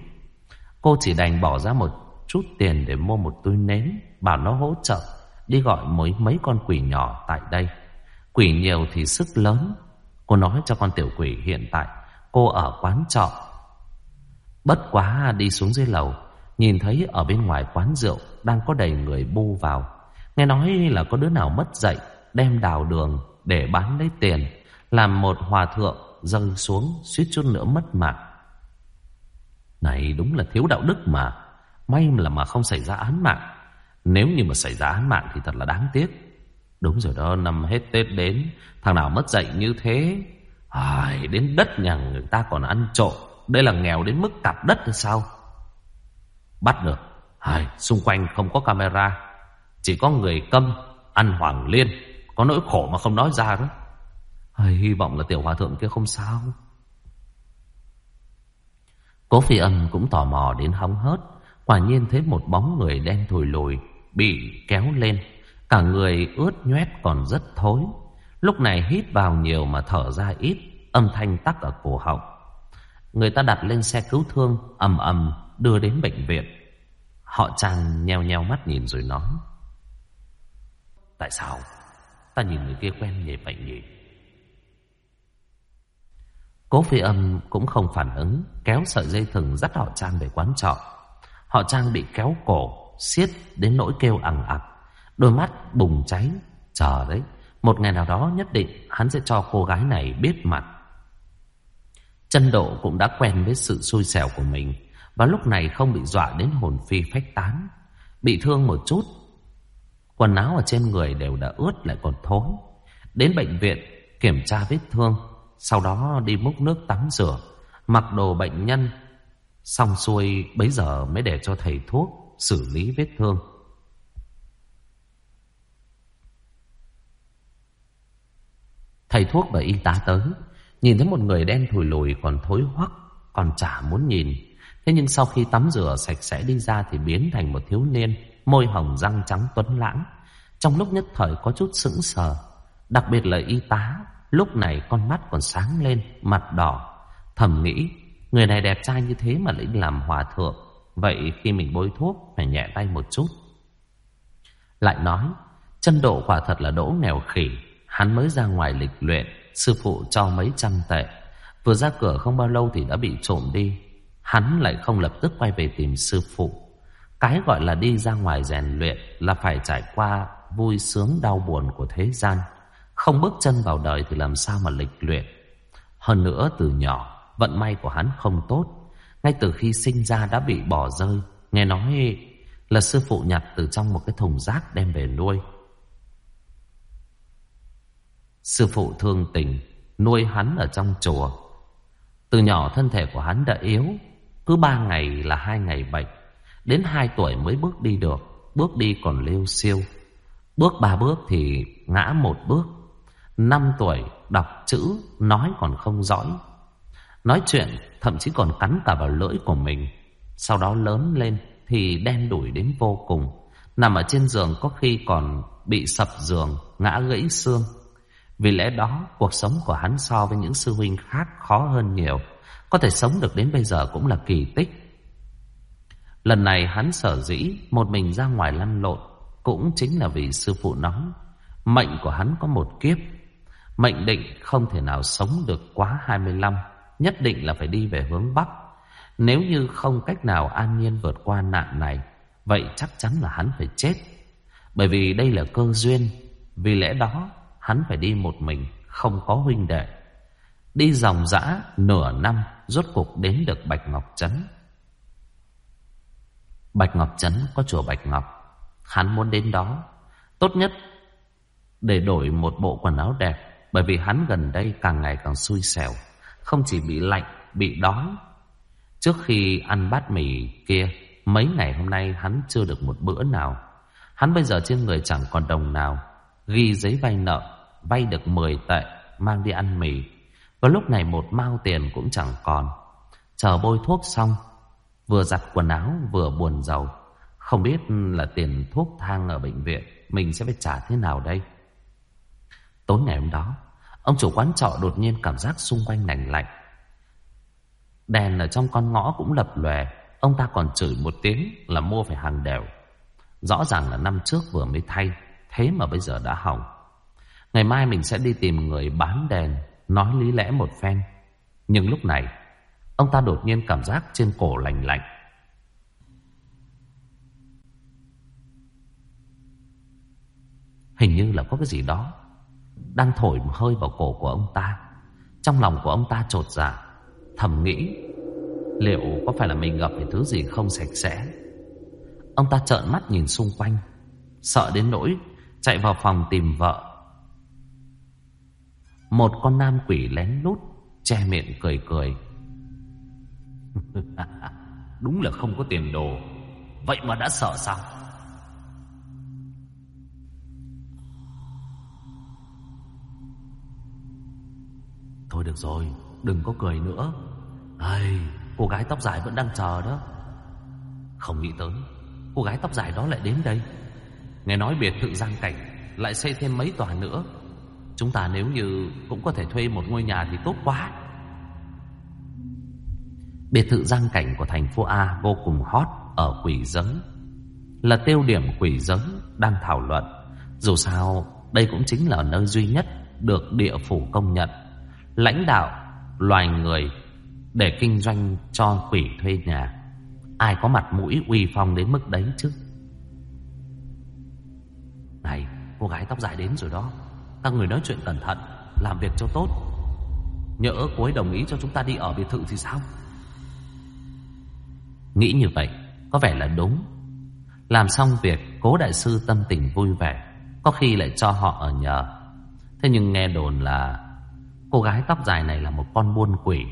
Cô chỉ đành bỏ ra một chút tiền Để mua một túi nến, Bảo nó hỗ trợ, Đi gọi mấy mấy con quỷ nhỏ tại đây. Quỷ nhiều thì sức lớn. Cô nói cho con tiểu quỷ hiện tại, Cô ở quán trọ. Bất quá đi xuống dưới lầu, Nhìn thấy ở bên ngoài quán rượu Đang có đầy người bu vào. Nghe nói là có đứa nào mất dậy Đem đào đường để bán lấy tiền Làm một hòa thượng dâng xuống suýt chút nữa mất mạng. Này đúng là thiếu đạo đức mà. May là mà không xảy ra án mạng. Nếu như mà xảy ra án mạng thì thật là đáng tiếc. Đúng rồi đó Năm hết Tết đến Thằng nào mất dậy như thế? Ai, Đến đất nhà người ta còn ăn trộm. Đây là nghèo đến mức cặp đất hay sao? Bắt được. Ai, Xung quanh không có camera. Chỉ có người câm Ăn hoàng liên Có nỗi khổ mà không nói ra đó. Hay, Hy vọng là tiểu hòa thượng kia không sao? Cố phi âm cũng tò mò đến hóng hớt. Quả nhiên thấy một bóng người đen thùi lùi Bị kéo lên. Cả người ướt nhoét còn rất thối. Lúc này hít vào nhiều mà thở ra ít Âm thanh tắc ở cổ họng. Người ta đặt lên xe cứu thương ầm ầm đưa đến bệnh viện. Họ chàng nheo nheo mắt nhìn rồi nói. Tại sao? Ta nhìn người kia quen nhỉ vậy nhỉ? Cố phi âm cũng không phản ứng, Kéo sợi dây thừng dắt họ Trang về quán trọ. Họ Trang bị kéo cổ siết đến nỗi kêu ẳng ặc. Đôi mắt bùng cháy. Chờ đấy, Một ngày nào đó nhất định hắn sẽ cho cô gái này biết mặt. Chân độ cũng đã quen với sự xui xẻo của mình, Và lúc này không bị dọa đến hồn phi phách tán. Bị thương một chút Quần áo ở trên người đều đã ướt lại còn thối. Đến bệnh viện, kiểm tra vết thương, Sau đó đi múc nước tắm rửa. Mặc đồ bệnh nhân, Xong xuôi bấy giờ mới để cho thầy thuốc xử lý vết thương. Thầy thuốc và y tá tới, Nhìn thấy một người đen thùi lùi còn thối hoắc, Còn chả muốn nhìn. Thế nhưng sau khi tắm rửa sạch sẽ đi ra Thì biến thành một thiếu niên, Môi hồng răng trắng tuấn lãng. Trong lúc nhất thời có chút sững sờ, Đặc biệt là y tá, Lúc này con mắt còn sáng lên, Mặt đỏ. Thầm nghĩ, Người này đẹp trai như thế mà lại làm hòa thượng, Vậy khi mình bôi thuốc Phải nhẹ tay một chút. Lại nói, Chân độ quả thật là đỗ nghèo khỉ, Hắn mới ra ngoài lịch luyện, Sư phụ cho mấy trăm tệ. Vừa ra cửa không bao lâu thì đã bị trộm đi, Hắn lại không lập tức quay về tìm sư phụ. Cái gọi là đi ra ngoài rèn luyện Là phải trải qua vui sướng đau buồn của thế gian. Không bước chân vào đời thì làm sao mà lịch luyện? Hơn nữa, từ nhỏ, Vận may của hắn không tốt. Ngay từ khi sinh ra đã bị bỏ rơi. Nghe nói là sư phụ nhặt từ trong một cái thùng rác đem về nuôi. Sư phụ thương tình, Nuôi hắn ở trong chùa. Từ nhỏ, thân thể của hắn đã yếu. Cứ ba ngày là hai ngày bệnh. Đến hai tuổi mới bước đi được. Bước đi còn liêu siêu Bước ba bước thì ngã một bước. Năm tuổi đọc chữ, Nói còn không giỏi. Nói chuyện, thậm chí còn cắn cả vào lưỡi của mình. Sau đó lớn lên Thì đen đuổi đến vô cùng. Nằm ở trên giường có khi còn Bị sập giường, Ngã gãy xương. Vì lẽ đó, cuộc sống của hắn so với những sư huynh khác khó hơn nhiều. Có thể sống được đến bây giờ cũng là kỳ tích. Lần này hắn sở dĩ một mình ra ngoài lăn lộn. Cũng chính là vì sư phụ nóng Mệnh của hắn có một kiếp. Mệnh định không thể nào sống được quá 25 Nhất định là phải đi về hướng Bắc. Nếu như không cách nào an nhiên vượt qua nạn này Vậy chắc chắn là hắn phải chết. Bởi vì đây là cơ duyên Vì lẽ đó hắn phải đi một mình, không có huynh đệ. Đi dòng dã nửa năm, rốt cuộc đến được Bạch Ngọc Trấn. Bạch Ngọc Trấn có chùa Bạch Ngọc, hắn muốn đến đó. Tốt nhất để đổi một bộ quần áo đẹp, bởi vì hắn gần đây càng ngày càng xui xẻo. Không chỉ bị lạnh, bị đói. Trước khi ăn bát mì kia, mấy ngày hôm nay hắn chưa được một bữa nào. Hắn bây giờ trên người chẳng còn đồng nào Ghi giấy vay nợ Vay được 10 tệ Mang đi ăn mì Và lúc này một mao tiền cũng chẳng còn Chờ bôi thuốc xong Vừa giặt quần áo vừa buồn giàu không biết là tiền thuốc thang ở bệnh viện Mình sẽ phải trả thế nào đây. Tối ngày hôm đó, Ông chủ quán trọ đột nhiên cảm giác xung quanh lạnh lạnh. Đèn ở trong con ngõ cũng lập lòe, Ông ta còn chửi một tiếng là mua phải hàng đều. Rõ ràng là năm trước vừa mới thay, Thế mà bây giờ đã hỏng. Ngày mai mình sẽ đi tìm người bán đèn, Nói lý lẽ một phen. Nhưng lúc này, Ông ta đột nhiên cảm giác trên cổ lạnh lạnh. Hình như là có cái gì đó Đang thổi một hơi vào cổ của ông ta. Trong lòng của ông ta trột dạ Thầm nghĩ Liệu có phải là mình gặp phải thứ gì không sạch sẽ. Ông ta trợn mắt nhìn xung quanh, Sợ đến nỗi Chạy vào phòng tìm vợ. Một con nam quỷ lén lút Che miệng cười cười. Đúng là không có tiền đồ, Vậy mà đã sợ sao? Thôi được rồi Đừng có cười nữa. Ai, Cô gái tóc dài vẫn đang chờ đó. Không nghĩ tới Cô gái tóc dài đó lại đến đây. Nghe nói biệt thự giang cảnh Lại xây thêm mấy tòa nữa. Chúng ta nếu như cũng có thể thuê một ngôi nhà thì tốt quá. Biệt thự giang cảnh của thành phố A vô cùng hot ở quỷ giấm Là tiêu điểm quỷ giấm đang thảo luận. Dù sao đây cũng chính là nơi duy nhất được địa phủ công nhận. Lãnh đạo loài người để kinh doanh cho quỷ thuê nhà. Ai có mặt mũi uy phong đến mức đấy chứ? Này, cô gái tóc dài đến rồi đó. Các người nói chuyện cẩn thận, làm việc cho tốt. Nhỡ cô ấy đồng ý cho chúng ta đi ở biệt thự thì sao? Nghĩ như vậy, có vẻ là đúng. Làm xong việc, cố đại sư tâm tình vui vẻ, có khi lại cho họ ở nhờ. Thế nhưng nghe đồn là cô gái tóc dài này là một con buôn quỷ,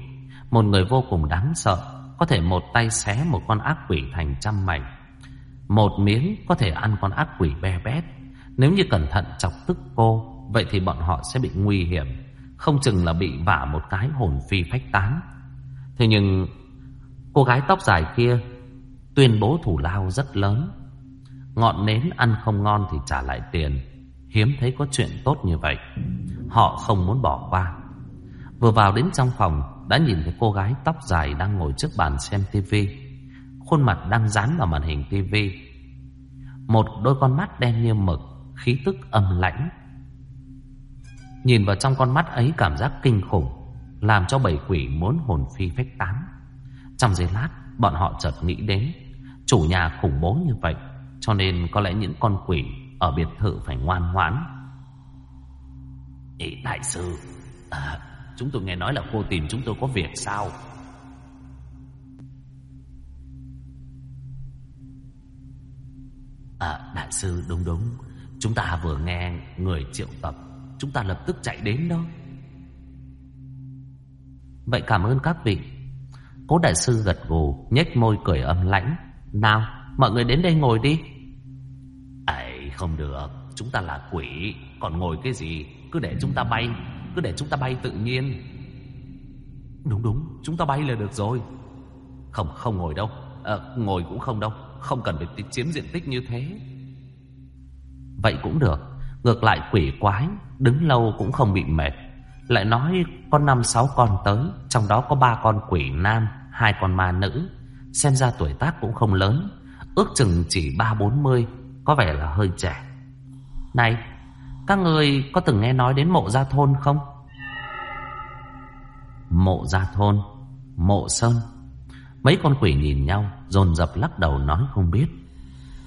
một người vô cùng đáng sợ, có thể một tay xé một con ác quỷ thành trăm mảnh. Một miếng có thể ăn con ác quỷ be bét. Nếu như cẩn thận chọc tức cô, vậy thì bọn họ sẽ bị nguy hiểm, không chừng là bị vả một cái hồn phi phách tán. Thế nhưng cô gái tóc dài kia tuyên bố thủ lao rất lớn. Ngọn nến ăn không ngon thì trả lại tiền. Hiếm thấy có chuyện tốt như vậy. Họ không muốn bỏ qua. Vừa vào đến trong phòng đã nhìn thấy cô gái tóc dài đang ngồi trước bàn xem tivi. Khuôn mặt đang dán vào màn hình tivi. Một đôi con mắt đen như mực, khí tức âm lãnh. Nhìn vào trong con mắt ấy cảm giác kinh khủng, làm cho bảy quỷ muốn hồn phi phách tán. Trong giây lát, bọn họ chợt nghĩ đến chủ nhà khủng bố như vậy, cho nên có lẽ những con quỷ ở biệt thự phải ngoan ngoãn. Ê, đại sư, à, chúng tôi nghe nói là cô tìm chúng tôi có việc sao? À, đại sư đúng đúng, chúng ta vừa nghe người triệu tập, chúng ta lập tức chạy đến đó. Vậy cảm ơn các vị. Cố đại sư gật gù, nhếch môi cười âm lãnh. Nào, mọi người đến đây ngồi đi. Ấy, không được, chúng ta là quỷ, còn ngồi cái gì? Cứ để chúng ta bay, cứ để chúng ta bay tự nhiên. Đúng đúng, chúng ta bay là được rồi. Không, không ngồi đâu, à, ngồi cũng không đâu, không cần phải chiếm diện tích như thế. Vậy cũng được, ngược lại quỷ quái, đứng lâu cũng không bị mệt. Lại nói có năm sáu con tới, trong đó có ba con quỷ nam, hai con ma nữ. Xem ra tuổi tác cũng không lớn Ước chừng chỉ ba bốn mươi Có vẻ là hơi trẻ Này các người có từng nghe nói đến mộ gia thôn không? Mộ gia thôn, Mộ sơn. Mấy con quỷ nhìn nhau, Dồn dập lắc đầu nói không biết.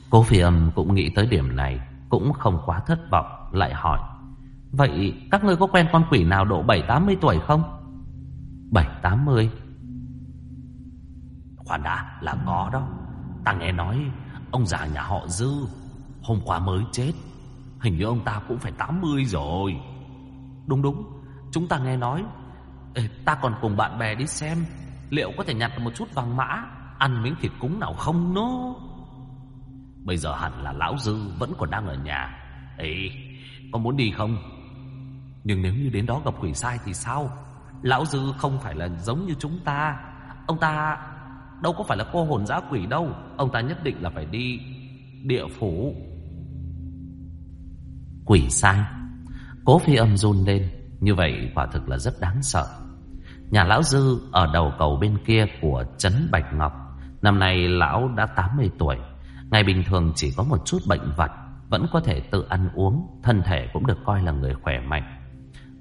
Cố phi âm cũng nghĩ tới điểm này, Cũng không quá thất vọng, Lại hỏi. Vậy các ngươi có quen con quỷ nào độ bảy tám mươi tuổi không? bảy tám mươi? Khoan đã, là có đó. Ta nghe nói Ông già nhà họ Dư Hôm qua mới chết. Hình như ông ta cũng phải 80 rồi. Đúng đúng. Chúng ta nghe nói Ê, Ta còn cùng bạn bè đi xem Liệu có thể nhặt một chút vàng mã Ăn miếng thịt cúng nào không nó? Bây giờ hẳn là lão Dư Vẫn còn đang ở nhà. Ê có muốn đi không? Nhưng nếu như đến đó gặp quỷ sai thì sao? Lão Dư không phải là giống như chúng ta. Ông ta Đâu có phải là cô hồn dã quỷ đâu. Ông ta nhất định là phải đi địa phủ. Quỷ sai. Cố phi âm run lên, Như vậy quả thực là rất đáng sợ. Nhà lão Dư ở đầu cầu bên kia của Trấn Bạch Ngọc, Năm nay lão đã 80 tuổi, Ngày bình thường chỉ có một chút bệnh vặt, Vẫn có thể tự ăn uống, Thân thể cũng được coi là người khỏe mạnh.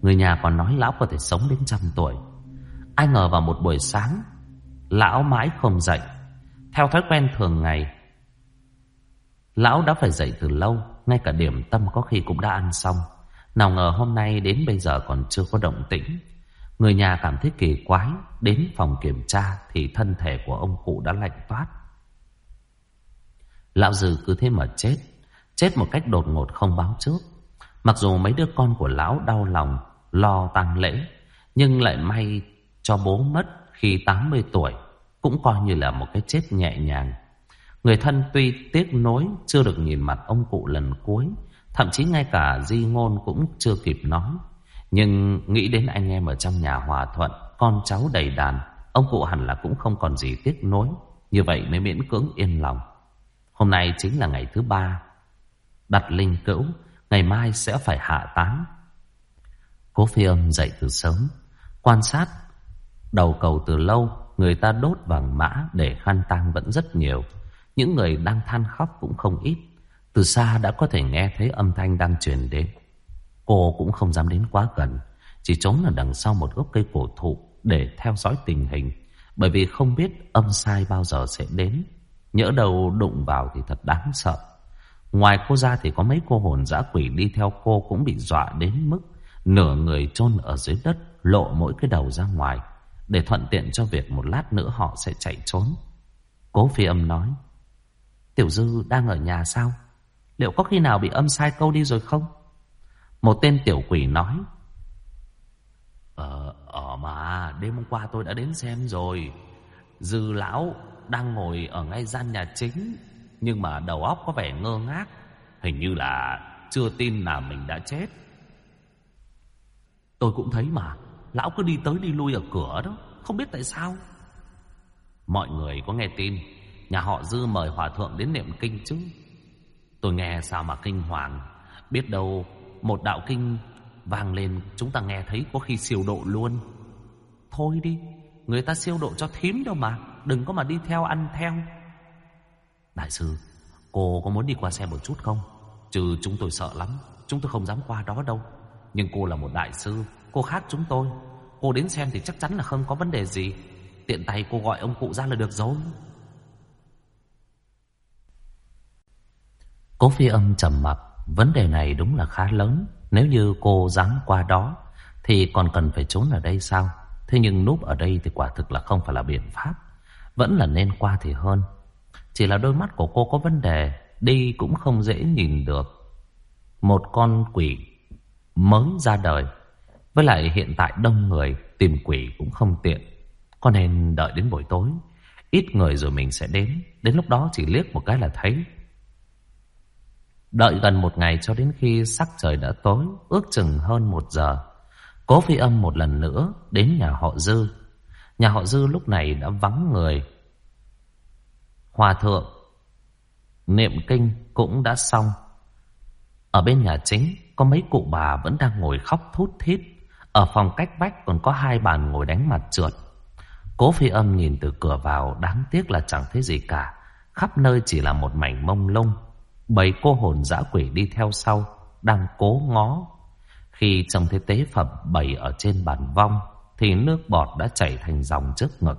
Người nhà còn nói lão có thể sống đến trăm tuổi. Ai ngờ vào một buổi sáng, Lão mãi không dậy. Theo thói quen thường ngày, Lão đã phải dậy từ lâu ngay cả điểm tâm có khi cũng đã ăn xong. Nào ngờ hôm nay đến bây giờ còn chưa có động tĩnh. Người nhà cảm thấy kỳ quái, Đến phòng kiểm tra Thì thân thể của ông cụ đã lạnh toát. Lão Dư cứ thế mà chết Chết một cách đột ngột không báo trước. Mặc dù mấy đứa con của lão đau lòng, Lo tang lễ, Nhưng lại may cho bố mất khi 80 tuổi, cũng coi như là một cái chết nhẹ nhàng. Người thân tuy tiếc nối chưa được nhìn mặt ông cụ lần cuối, thậm chí ngay cả di ngôn cũng chưa kịp nói. Nhưng nghĩ đến anh em ở trong nhà hòa thuận, con cháu đầy đàn, ông cụ hẳn là cũng không còn gì tiếc nối. Như vậy mới miễn cưỡng yên lòng. Hôm nay chính là ngày thứ ba. Đặt linh cữu, ngày mai sẽ phải hạ táng. Cố phi âm dậy từ sớm, quan sát đầu cầu từ lâu Người ta đốt vàng mã để khăn tang vẫn rất nhiều những người đang than khóc cũng không ít Từ xa đã có thể nghe thấy âm thanh đang truyền đến Cô cũng không dám đến quá gần, Chỉ trốn ở đằng sau một gốc cây cổ thụ để theo dõi tình hình. Bởi vì không biết âm sai bao giờ sẽ đến. Nhỡ đầu đụng vào thì thật đáng sợ. Ngoài cô ra thì có mấy cô hồn dã quỷ đi theo cô cũng bị dọa đến mức nửa người chôn ở dưới đất, lộ mỗi cái đầu ra ngoài để thuận tiện cho việc một lát nữa họ sẽ chạy trốn. Cố phi âm nói Tiểu Dư đang ở nhà sao? Liệu có khi nào bị âm sai câu đi rồi không? Một tên tiểu quỷ nói. Ờ, ở mà đêm hôm qua tôi đã đến xem rồi. Dư lão đang ngồi ở ngay gian nhà chính Nhưng mà đầu óc có vẻ ngơ ngác. Hình như là chưa tin là mình đã chết. Tôi cũng thấy mà Lão cứ đi tới đi lui ở cửa đó Không biết tại sao. Mọi người có nghe tin. Nhà họ Dư mời hòa thượng đến niệm kinh chứ? Tôi nghe sao mà kinh hoàng. Biết đâu một đạo kinh vang lên, Chúng ta nghe thấy có khi siêu độ luôn. Thôi đi, Người ta siêu độ cho thím đâu mà, Đừng có mà đi theo ăn theo. Đại sư, Cô có muốn đi qua xem một chút không? Trừ chúng tôi sợ lắm, Chúng tôi không dám qua đó đâu. Nhưng cô là một đại sư, Cô khác chúng tôi. Cô đến xem thì chắc chắn là không có vấn đề gì. Tiện tay cô gọi ông cụ ra là được rồi. Cố phi âm trầm mặc, Vấn đề này đúng là khá lớn. Nếu như cô dám qua đó, Thì còn cần phải trốn ở đây sao? Thế nhưng núp ở đây thì quả thực là không phải là biện pháp. Vẫn là nên qua thì hơn. Chỉ là đôi mắt của cô có vấn đề, Đi cũng không dễ nhìn được. Một con quỷ mới ra đời, Với lại hiện tại đông người, Tìm quỷ cũng không tiện. Có nên đợi đến buổi tối, Ít người rồi mình sẽ đến. Đến lúc đó chỉ liếc một cái là thấy. Đợi gần một ngày cho đến khi sắc trời đã tối, Ước chừng hơn một giờ, Cố phi âm một lần nữa Đến nhà họ Dư. Nhà họ Dư lúc này đã vắng người. Hòa thượng, Niệm kinh cũng đã xong. Ở bên nhà chính, Có mấy cụ bà vẫn đang ngồi khóc thút thít. Ở phòng cách vách còn có hai bàn ngồi đánh mặt trượt. Cố phi âm nhìn từ cửa vào, Đáng tiếc là chẳng thấy gì cả. Khắp nơi chỉ là một mảnh mông lung. Bảy cô hồn dã quỷ đi theo sau Đang cố ngó. Khi trông thấy tế phẩm bày ở trên bàn vong Thì nước bọt đã chảy thành dòng trước ngực.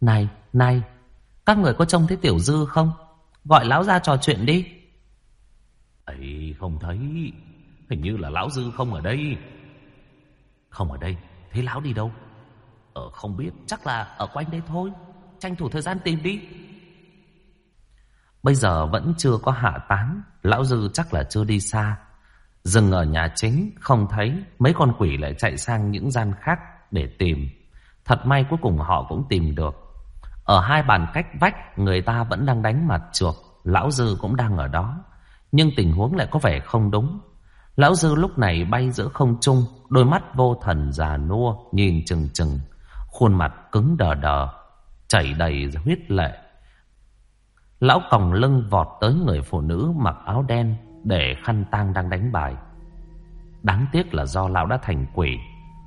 Này, này Các người có trông thấy tiểu dư không? Gọi lão ra trò chuyện đi. Ấy không thấy. Hình như là lão dư không ở đây. Không ở đây Thế lão đi đâu? Ờ không biết chắc là ở quanh đây thôi. Tranh thủ thời gian tìm đi Bây giờ vẫn chưa có hạ tán, Lão Dư chắc là chưa đi xa. Dừng ở nhà chính, Không thấy, Mấy con quỷ lại chạy sang những gian khác để tìm. Thật may cuối cùng họ cũng tìm được. Ở hai bàn cách vách, Người ta vẫn đang đánh mặt chuột Lão Dư cũng đang ở đó. Nhưng tình huống lại có vẻ không đúng. Lão Dư lúc này bay giữa không trung, Đôi mắt vô thần già nua, Nhìn chừng chừng, Khuôn mặt cứng đờ đờ, Chảy đầy huyết lệ. Lão còng lưng vọt tới người phụ nữ mặc áo đen để khăn tang đang đánh bài. Đáng tiếc là do lão đã thành quỷ,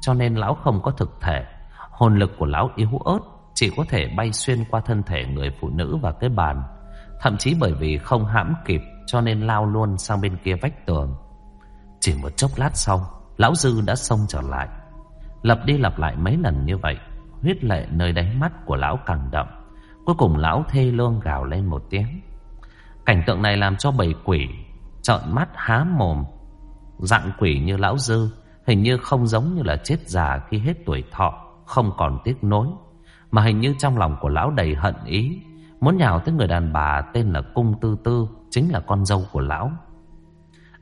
cho nên lão không có thực thể. Hồn lực của lão yếu ớt, chỉ có thể bay xuyên qua thân thể người phụ nữ và cái bàn. Thậm chí bởi vì không hãm kịp cho nên lao luôn sang bên kia vách tường. Chỉ một chốc lát sau, lão dư đã xông trở lại. Lặp đi lặp lại mấy lần như vậy, huyết lệ nơi đáy mắt của lão càng đậm. Cuối cùng lão thê lương gào lên một tiếng. Cảnh tượng này làm cho bầy quỷ Trợn mắt há mồm. Dạng quỷ như lão dư Hình như không giống như là chết già khi hết tuổi thọ, Không còn tiếc nối. Mà hình như trong lòng của lão đầy hận ý, Muốn nhào tới người đàn bà tên là Cung Tư Tư, Chính là con dâu của lão.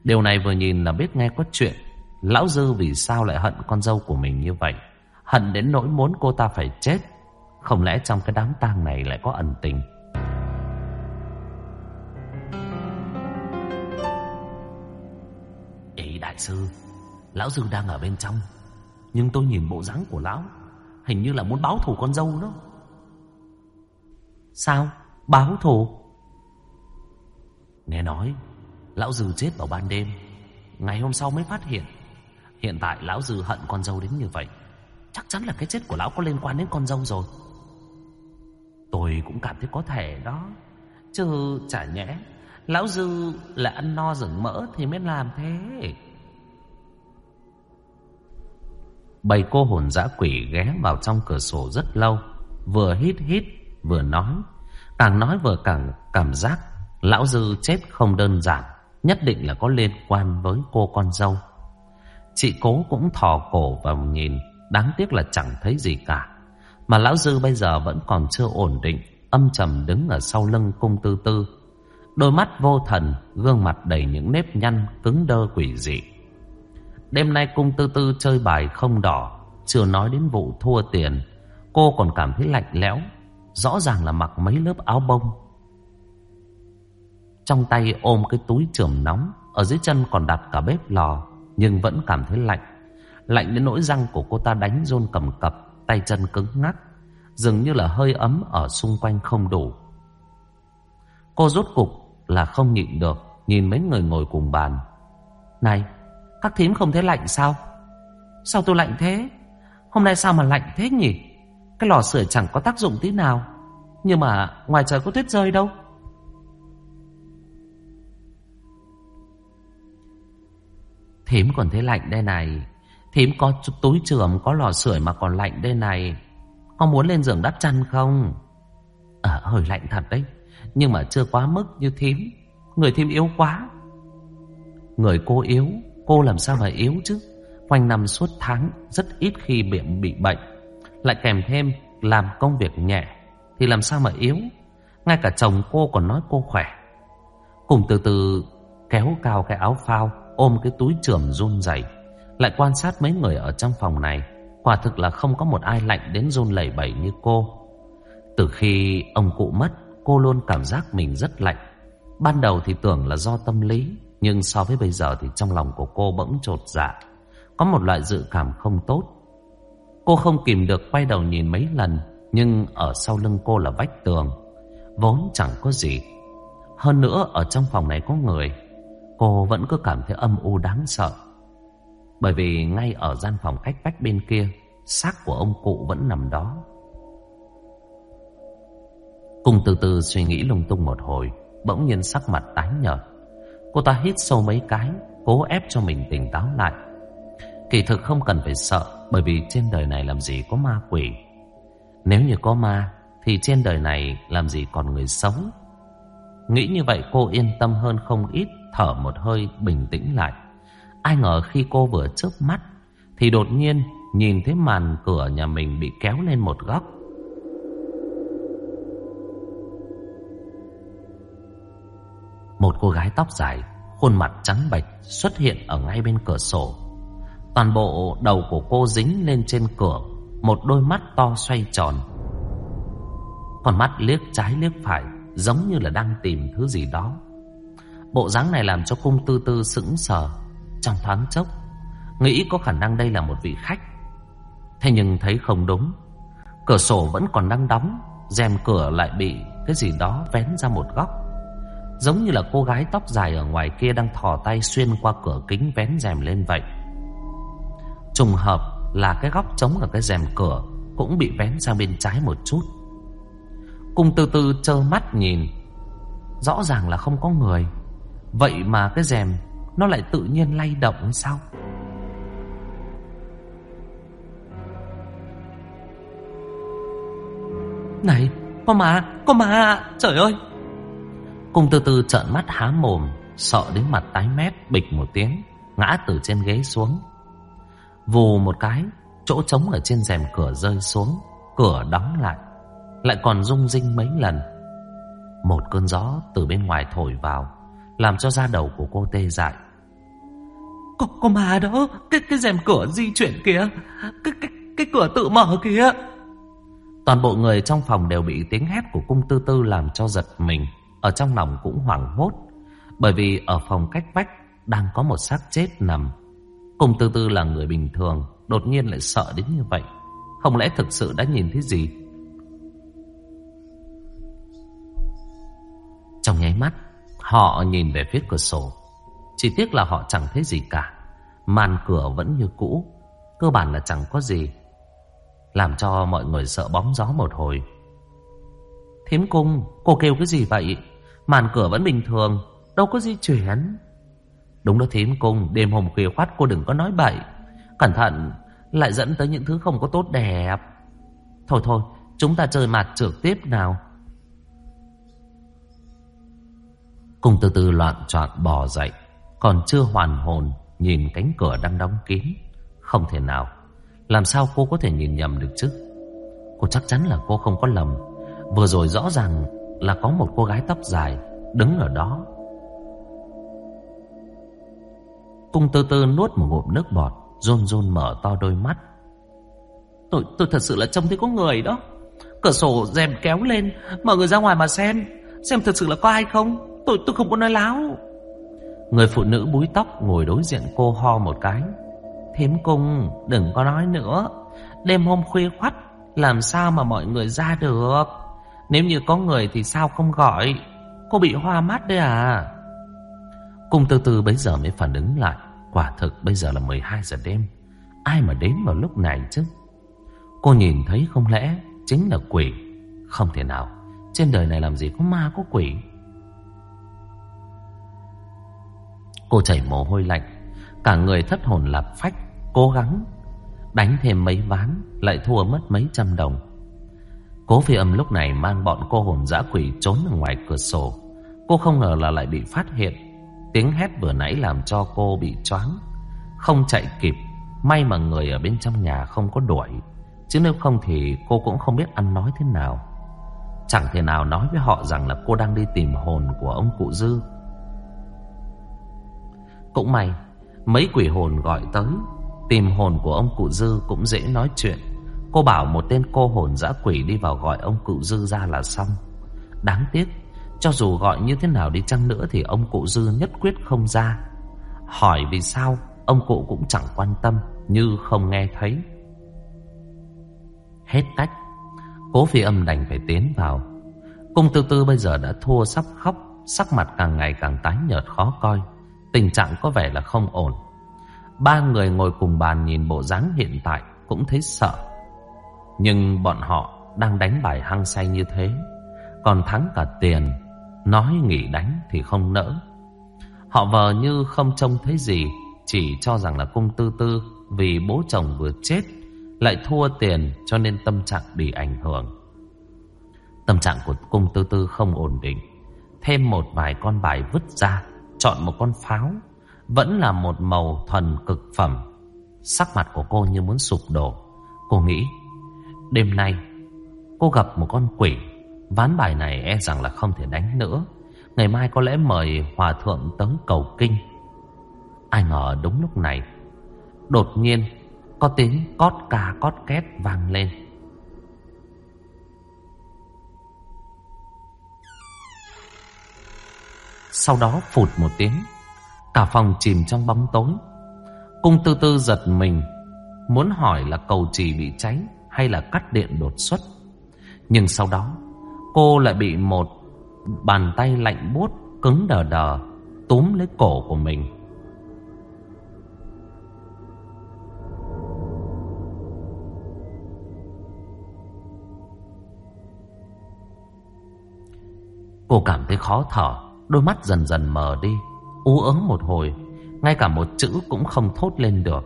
Điều này vừa nhìn là biết nghe có chuyện. Lão Dư vì sao lại hận con dâu của mình như vậy? Hận đến nỗi muốn cô ta phải chết không lẽ trong cái đám tang này lại có ẩn tình? Ê đại sư Lão Dương đang ở bên trong. Nhưng tôi nhìn bộ dáng của lão Hình như là muốn báo thù con dâu đó. Sao? Báo thù? Nghe nói Lão Dư chết vào ban đêm. Ngày hôm sau mới phát hiện. Hiện tại lão Dư hận con dâu đến như vậy. Chắc chắn là cái chết của lão có liên quan đến con dâu rồi Tôi cũng cảm thấy có thể đó. Chứ chả nhẽ, Lão Dư là ăn no rừng mỡ Thì mới làm thế. Bầy cô hồn dã quỷ ghé vào trong cửa sổ rất lâu, Vừa hít hít, vừa nói. Càng nói vừa càng cảm giác Lão Dư chết không đơn giản, Nhất định là có liên quan với cô con dâu. Chị cố cũng thò cổ vào nhìn, Đáng tiếc là chẳng thấy gì cả. Mà Lão Dư bây giờ vẫn còn chưa ổn định, Âm trầm đứng ở sau lưng cung tư tư. Đôi mắt vô thần, Gương mặt đầy những nếp nhăn, Cứng đơ quỷ dị. Đêm nay cung tư tư chơi bài không đỏ, Chưa nói đến vụ thua tiền. Cô còn cảm thấy lạnh lẽo, Rõ ràng là mặc mấy lớp áo bông. Trong tay ôm cái túi trường nóng, Ở dưới chân còn đặt cả bếp lò, Nhưng vẫn cảm thấy lạnh. Lạnh đến nỗi răng của cô ta đánh rôn cầm cập. Tay chân cứng ngắc, Dường như là hơi ấm ở xung quanh không đủ. Cô rốt cục là không nhịn được Nhìn mấy người ngồi cùng bàn. Này, Các thím không thấy lạnh sao? Sao tôi lạnh thế? Hôm nay sao mà lạnh thế nhỉ? Cái lò sưởi chẳng có tác dụng tí nào. Nhưng mà ngoài trời có tuyết rơi đâu. Thím còn thấy lạnh đây này. Thím có túi trường Có lò sưởi mà còn lạnh đây này. Có muốn lên giường đắp chăn không? Ờ hơi lạnh thật đấy. Nhưng mà chưa quá mức như thím. Người thím yếu quá. Người cô yếu Cô làm sao mà yếu chứ? Quanh năm suốt tháng Rất ít khi bị, bị bệnh. Lại kèm thêm làm công việc nhẹ Thì làm sao mà yếu? Ngay cả chồng cô còn nói cô khỏe. Cùng từ từ kéo cao cái áo phao Ôm cái túi trường run rẩy. Lại quan sát mấy người ở trong phòng này. Quả thực là không có một ai lạnh đến run lẩy bẩy như cô. Từ khi ông cụ mất, Cô luôn cảm giác mình rất lạnh. Ban đầu thì tưởng là do tâm lý, Nhưng so với bây giờ thì trong lòng của cô bỗng trột dạ. Có một loại dự cảm không tốt. Cô không kìm được quay đầu nhìn mấy lần, Nhưng ở sau lưng cô là vách tường. Vốn chẳng có gì. Hơn nữa, ở trong phòng này có người. Cô vẫn cứ cảm thấy âm u đáng sợ. Bởi vì ngay ở gian phòng cách vách bên kia, xác của ông cụ vẫn nằm đó. Cùng từ từ suy nghĩ lung tung một hồi, Bỗng nhiên sắc mặt tái nhợt. Cô ta hít sâu mấy cái, Cố ép cho mình tỉnh táo lại. Kỳ thực không cần phải sợ, Bởi vì trên đời này làm gì có ma quỷ. Nếu như có ma, Thì trên đời này làm gì còn người sống? Nghĩ như vậy cô yên tâm hơn không ít, Thở một hơi bình tĩnh lại. Ai ngờ khi cô vừa chớp mắt, Thì đột nhiên nhìn thấy màn cửa nhà mình bị kéo lên một góc. Một cô gái tóc dài, Khuôn mặt trắng bệch xuất hiện ở ngay bên cửa sổ. Toàn bộ đầu của cô dính lên trên cửa, Một đôi mắt to xoay tròn. Con mắt liếc trái liếc phải, Giống như là đang tìm thứ gì đó. Bộ dáng này làm cho cung tư tư sững sờ. Trong thoáng chốc Nghĩ có khả năng đây là một vị khách Thế nhưng thấy không đúng Cửa sổ vẫn còn đang đóng rèm cửa lại bị cái gì đó vén ra một góc Giống như là cô gái tóc dài ở ngoài kia đang thò tay xuyên qua cửa kính vén rèm lên vậy. Trùng hợp là cái góc trống ở cái rèm cửa cũng bị vén sang bên trái một chút. Cùng từ từ trơ mắt nhìn, rõ ràng là không có người. Vậy mà cái rèm nó lại tự nhiên lay động sao? Này, có mà, có mà, trời ơi! Cung từ từ trợn mắt há mồm Sợ đến mặt tái mét bịch một tiếng Ngã từ trên ghế xuống Vù một cái Chỗ trống ở trên rèm cửa rơi xuống Cửa đóng lại Lại còn rung rinh mấy lần Một cơn gió từ bên ngoài thổi vào Làm cho da đầu của cô tê dại có, có mà đó. Cái cái rèm cửa di chuyển kìa Cái, cái, cái cửa tự mở kìa Toàn bộ người trong phòng đều bị tiếng hét của cung tư tư làm cho giật mình. Ở trong lòng cũng hoảng hốt. Bởi vì ở phòng cách vách Đang có một xác chết nằm. Cung tư tư là người bình thường Đột nhiên lại sợ đến như vậy. Không lẽ thực sự đã nhìn thấy gì? Trong nháy mắt Họ nhìn về phía cửa sổ. Chỉ tiếc là họ chẳng thấy gì cả. Màn cửa vẫn như cũ. Cơ bản là chẳng có gì. Làm cho mọi người sợ bóng gió một hồi. Thím cung, Cô kêu cái gì vậy? Màn cửa vẫn bình thường, Đâu có di chuyển. Đúng đó thím cung, Đêm hôm khuya khoát cô đừng có nói bậy. Cẩn thận, Lại dẫn tới những thứ không có tốt đẹp. Thôi thôi, Chúng ta chơi mặt trượt tiếp nào. Cùng từ từ loạn trọn bò dậy. Còn chưa hoàn hồn Nhìn cánh cửa đang đóng kín. Không thể nào. Làm sao cô có thể nhìn nhầm được chứ? Cô chắc chắn là cô không có lầm. Vừa rồi rõ ràng là có một cô gái tóc dài Đứng ở đó. Cung tư tư nuốt một ngụm nước bọt Rôn rôn mở to đôi mắt. Tôi tôi thật sự là trông thấy có người đó. Cửa sổ rèm kéo lên, Mở người ra ngoài mà xem Xem thật sự là có ai không? Tôi tôi không có nói láo. Người phụ nữ búi tóc ngồi đối diện cô ho một cái. Thím cung, đừng có nói nữa. Đêm hôm khuya khoắt, Làm sao mà mọi người ra được? Nếu như có người thì sao không gọi? Cô bị hoa mắt đấy à? Cung từ từ bấy giờ mới phản ứng lại. Quả thực bây giờ là 12 giờ đêm. Ai mà đến vào lúc này chứ? Cô nhìn thấy không lẽ Chính là quỷ. Không thể nào. Trên đời này làm gì có ma có quỷ. Cô chảy mồ hôi lạnh. Cả người thất hồn lạc phách, Cố gắng. Đánh thêm mấy ván, Lại thua mất mấy trăm đồng. Cố phi âm lúc này mang bọn cô hồn dã quỷ trốn ở ngoài cửa sổ. Cô không ngờ là lại bị phát hiện. Tiếng hét vừa nãy làm cho cô bị choáng. Không chạy kịp, May mà người ở bên trong nhà không có đuổi. Chứ nếu không thì cô cũng không biết ăn nói thế nào. Chẳng thể nào nói với họ rằng là cô đang đi tìm hồn của ông cụ Dư. Cũng may, Mấy quỷ hồn gọi tới, Tìm hồn của ông cụ Dư cũng dễ nói chuyện. Cô bảo một tên cô hồn dã quỷ đi vào gọi ông cụ Dư ra là xong. Đáng tiếc, Cho dù gọi như thế nào đi chăng nữa Thì ông cụ Dư nhất quyết không ra. Hỏi vì sao, Ông cụ cũng chẳng quan tâm, Như không nghe thấy. Hết cách, Cố phi âm đành phải tiến vào. Cung tư tư bây giờ đã thua sắp khóc, Sắc mặt càng ngày càng tái nhợt khó coi. Tình trạng có vẻ là không ổn. Ba người ngồi cùng bàn nhìn bộ dáng hiện tại Cũng thấy sợ. Nhưng bọn họ đang đánh bài hăng say như thế. Còn thắng cả tiền, Nói nghỉ đánh thì không nỡ. Họ vờ như không trông thấy gì, Chỉ cho rằng là cung tư tư Vì bố chồng vừa chết Lại thua tiền cho nên tâm trạng bị ảnh hưởng. Tâm trạng của cung tư tư không ổn định. Thêm một vài con bài vứt ra Chọn một con pháo, Vẫn là một màu thuần cực phẩm. Sắc mặt của cô như muốn sụp đổ. Cô nghĩ, Đêm nay, Cô gặp một con quỷ. Ván bài này e rằng là không thể đánh nữa. Ngày mai có lẽ mời hòa thượng tới cầu kinh. Ai ngờ đúng lúc này, Đột nhiên Có tiếng cót ca cót két vang lên. Sau đó phụt một tiếng, Cả phòng chìm trong bóng tối. Cung tư tư giật mình, Muốn hỏi là cầu trì bị cháy Hay là cắt điện đột xuất. Nhưng sau đó, Cô lại bị một bàn tay lạnh buốt Cứng đờ đờ Túm lấy cổ của mình. Cô cảm thấy khó thở. Đôi mắt dần dần mờ đi Ú ớ một hồi, Ngay cả một chữ cũng không thốt lên được.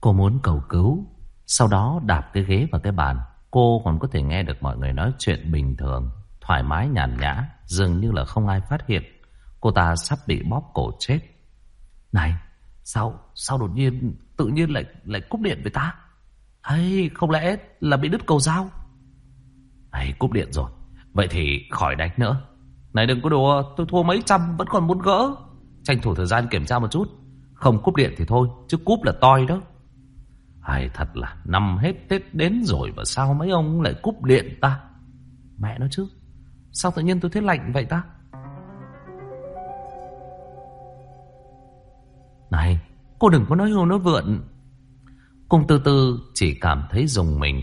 Cô muốn cầu cứu, Sau đó đạp cái ghế vào cái bàn. Cô còn có thể nghe được mọi người nói chuyện bình thường, Thoải mái, nhàn nhã, Dường như là không ai phát hiện. Cô ta sắp bị bóp cổ chết. Này, Sao sao đột nhiên, Tự nhiên lại lại cúp điện với ta? Hay không lẽ là bị đứt cầu dao? Hay cúp điện rồi. Vậy thì khỏi đánh nữa. Này đừng có đùa, Tôi thua mấy trăm, vẫn còn muốn gỡ. Tranh thủ thời gian kiểm tra một chút. Không cúp điện thì thôi, Chứ cúp là toi đó. Ai thật là năm hết Tết đến rồi Mà sao mấy ông lại cúp điện ta? Mẹ nó chứ, Sao tự nhiên tôi thấy lạnh vậy ta? Này, Cô đừng có nói hưu nói vượn. Cung tư tư chỉ cảm thấy dùng mình.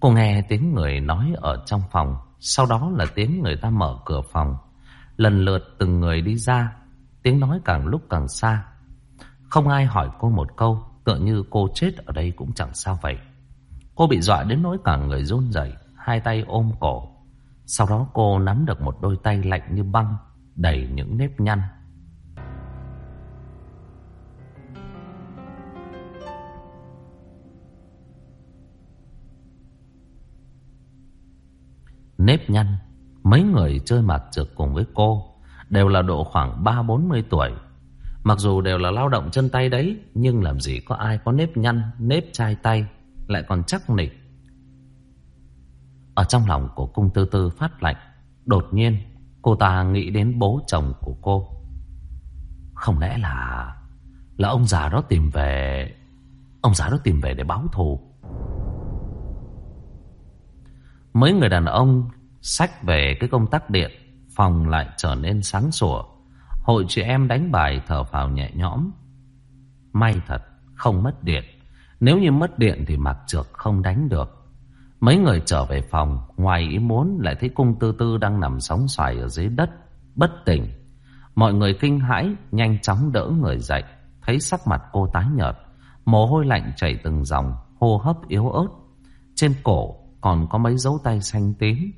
Cô nghe tiếng người nói ở trong phòng. Sau đó là tiếng người ta mở cửa phòng. Lần lượt từng người đi ra, Tiếng nói càng lúc càng xa. Không ai hỏi cô một câu, Tựa như cô chết ở đây cũng chẳng sao vậy. Cô bị dọa đến nỗi cả người run rẩy, Hai tay ôm cổ. Sau đó cô nắm được một đôi tay lạnh như băng, Đầy những nếp nhăn. Nếp nhăn. Mấy người chơi mặt trượt cùng với cô đều là độ khoảng ba bốn mươi tuổi. Mặc dù đều là lao động chân tay đấy, nhưng làm gì có ai có nếp nhăn, nếp chai tay, lại còn chắc nịch. Ở trong lòng của cung tư tư phát lạnh, đột nhiên cô ta nghĩ đến bố chồng của cô. Không lẽ là là ông già đó tìm về ông già đó tìm về để báo thù. Mấy người đàn ông sách về cái công tắc điện, phòng lại trở nên sáng sủa. Hội chị em đánh bài thở phào nhẹ nhõm. May thật, không mất điện. Nếu như mất điện thì mặc trược không đánh được. Mấy người trở về phòng, ngoài ý muốn lại thấy cung tư tư đang nằm sóng xoài ở dưới đất, bất tỉnh. Mọi người kinh hãi, nhanh chóng đỡ người dậy, thấy sắc mặt cô tái nhợt, mồ hôi lạnh chảy từng dòng, hô hấp yếu ớt. Trên cổ còn có mấy dấu tay xanh tím.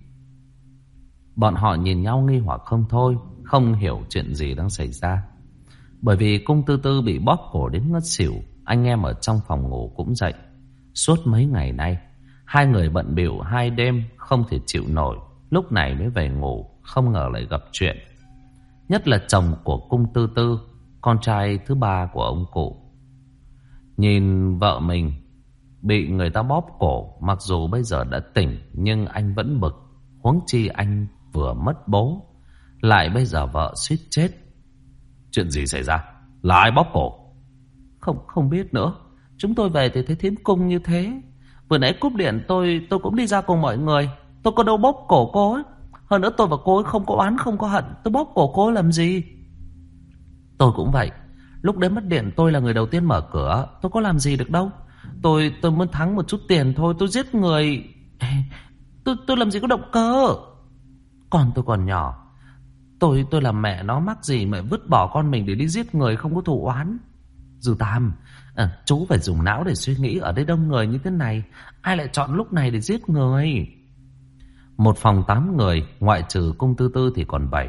Bọn họ nhìn nhau nghi hoặc không thôi, không hiểu chuyện gì đang xảy ra. Bởi vì cung tư tư bị bóp cổ đến ngất xỉu, anh em ở trong phòng ngủ cũng dậy. Suốt mấy ngày nay, hai người bận biểu hai đêm không thể chịu nổi, lúc này mới về ngủ, không ngờ lại gặp chuyện. Nhất là chồng của cung tư tư, con trai thứ ba của ông cụ. Nhìn vợ mình bị người ta bóp cổ, mặc dù bây giờ đã tỉnh, nhưng anh vẫn bực. Huống chi anh vừa mất bố, lại bây giờ vợ suýt chết. Chuyện gì xảy ra? Là ai bóp cổ? Không không biết nữa. Chúng tôi về thì thấy thiến cung như thế. Vừa nãy cúp điện tôi tôi cũng đi ra cùng mọi người. Tôi có đâu bóp cổ cô ấy. Hơn nữa tôi và cô ấy không có oán không có hận. Tôi bóp cổ cô ấy làm gì? Tôi cũng vậy. Lúc đấy mất điện tôi là người đầu tiên mở cửa. Tôi có làm gì được đâu. Tôi tôi muốn thắng một chút tiền thôi. Tôi giết người. Tôi tôi làm gì có động cơ. Còn tôi còn nhỏ. Tôi tôi là mẹ nó mắc gì mẹ vứt bỏ con mình để đi giết người không có thù oán. Dù Tam, à, chú phải dùng não để suy nghĩ ở đây đông người như thế này. Ai lại chọn lúc này để giết người? Một phòng tám người, ngoại trừ cung tư tư thì còn bảy.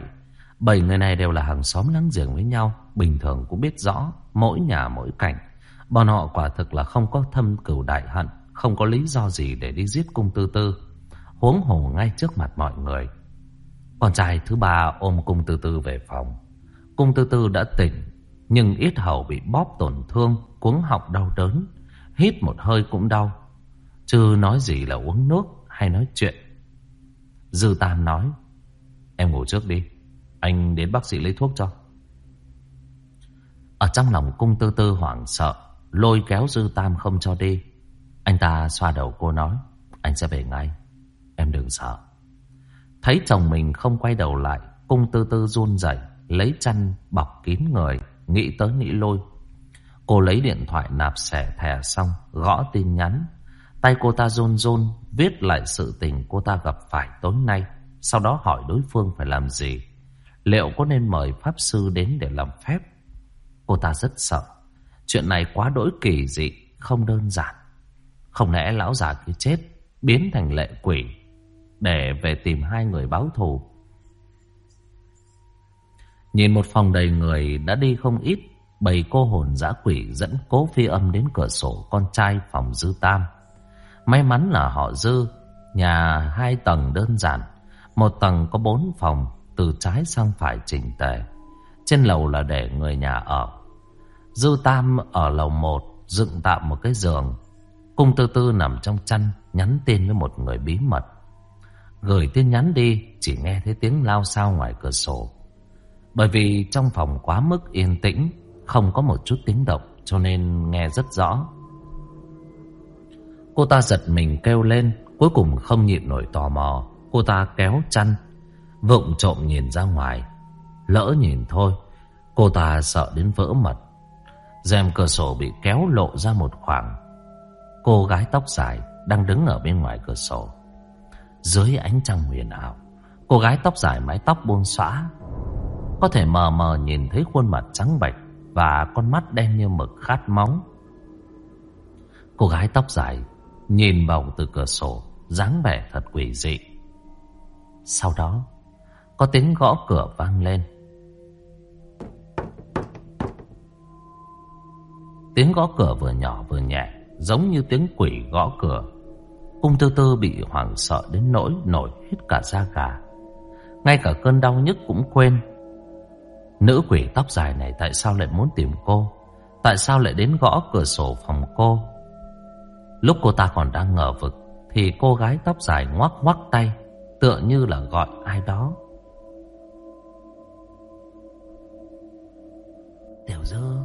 Bảy người này đều là hàng xóm láng giềng với nhau, bình thường cũng biết rõ, mỗi nhà mỗi cảnh. Bọn họ quả thực là không có thâm cửu đại hận, không có lý do gì để đi giết cung tư tư. Huống hồ ngay trước mặt mọi người. Con trai thứ ba ôm cung tư tư về phòng. Cung tư tư đã tỉnh, nhưng ít hầu bị bóp tổn thương, cuống họng đau đớn. Hít một hơi cũng đau. Chứ nói gì là uống nước hay nói chuyện. Dư Tam nói, em ngủ trước đi. Anh đến bác sĩ lấy thuốc cho. Ở trong lòng cung tư tư hoảng sợ, lôi kéo Dư Tam không cho đi. Anh ta xoa đầu cô nói, anh sẽ về ngay. Em đừng sợ. Thấy chồng mình không quay đầu lại, cung tư tư run rẩy lấy chăn bọc kín người, nghĩ tới nghĩ lôi. Cô lấy điện thoại nạp xẻ thẻ xong, gõ tin nhắn. Tay cô ta run run, viết lại sự tình cô ta gặp phải tối nay. Sau đó hỏi đối phương phải làm gì. Liệu có nên mời Pháp Sư đến để làm phép? Cô ta rất sợ. Chuyện này quá đỗi kỳ dị, không đơn giản. Không lẽ lão già cứ chết, biến thành lệ quỷ, để về tìm hai người báo thù. Nhìn một phòng đầy người đã đi không ít, bầy cô hồn dã quỷ dẫn cố phi âm đến cửa sổ con trai phòng dư tam. May mắn là họ dư, nhà hai tầng đơn giản, một tầng có bốn phòng, từ trái sang phải chỉnh tề. Trên lầu là để người nhà ở. Dư Tam ở lầu một dựng tạm một cái giường. Cung tư tư nằm trong chăn nhắn tin với một người bí mật. Gửi tin nhắn đi chỉ nghe thấy tiếng lao sao ngoài cửa sổ. Bởi vì trong phòng quá mức yên tĩnh, không có một chút tiếng động cho nên nghe rất rõ. Cô ta giật mình kêu lên, cuối cùng không nhịn nổi tò mò. Cô ta kéo chăn Vụng trộm nhìn ra ngoài Lỡ nhìn thôi Cô ta sợ đến vỡ mật rèm cửa sổ bị kéo lộ ra một khoảng. Cô gái tóc dài Đang đứng ở bên ngoài cửa sổ. Dưới ánh trăng huyền ảo, Cô gái tóc dài mái tóc buông xõa, Có thể mờ mờ nhìn thấy khuôn mặt trắng bệch Và con mắt đen như mực khát máu. Cô gái tóc dài Nhìn vào từ cửa sổ, dáng vẻ thật quỷ dị. Sau đó, có tiếng gõ cửa vang lên. Tiếng gõ cửa vừa nhỏ vừa nhẹ, Giống như tiếng quỷ gõ cửa. Cung tư tư bị hoảng sợ đến nỗi nổi hết cả da gà. Ngay cả cơn đau nhức cũng quên. Nữ quỷ tóc dài này tại sao lại muốn tìm cô? Tại sao lại đến gõ cửa sổ phòng cô? Lúc cô ta còn đang ngờ vực, Thì cô gái tóc dài ngoắc ngoắc tay, Tựa như là gọi ai đó. Tiểu Dương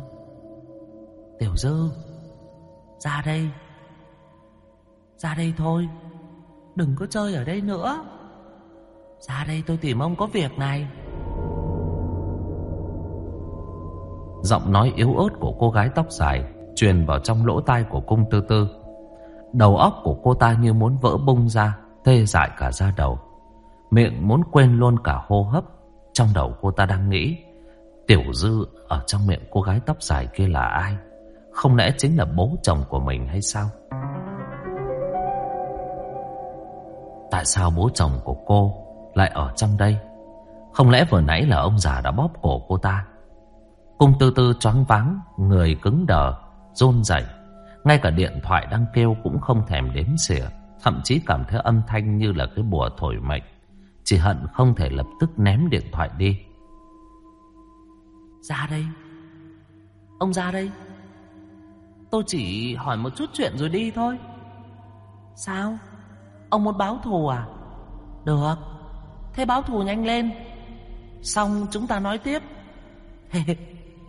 Tiểu dư. Ra đây. Ra đây thôi. Đừng có chơi ở đây nữa. Ra đây tôi tìm ông có việc này. Giọng nói yếu ớt của cô gái tóc dài Truyền vào trong lỗ tai của cung tư tư. Đầu óc của cô ta như muốn vỡ bung ra, Tê dại cả da đầu. Miệng muốn quên luôn cả hô hấp. Trong đầu cô ta đang nghĩ, Tiểu dư ở trong miệng cô gái tóc dài kia là ai? Không lẽ chính là bố chồng của mình hay sao? Tại sao bố chồng của cô Lại ở trong đây? Không lẽ vừa nãy là ông già đã bóp cổ cô ta? Cung tư tư choáng váng, Người cứng đờ, run rẩy. Ngay cả điện thoại đang kêu cũng không thèm đếm xỉa, Thậm chí cảm thấy âm thanh như là cái bùa thổi mệnh. Chỉ hận không thể lập tức ném điện thoại đi. Ra đây. Ông ra đây. Tôi chỉ hỏi một chút chuyện rồi đi thôi. Sao? Ông muốn báo thù à? Được. Thế báo thù nhanh lên. Xong chúng ta nói tiếp.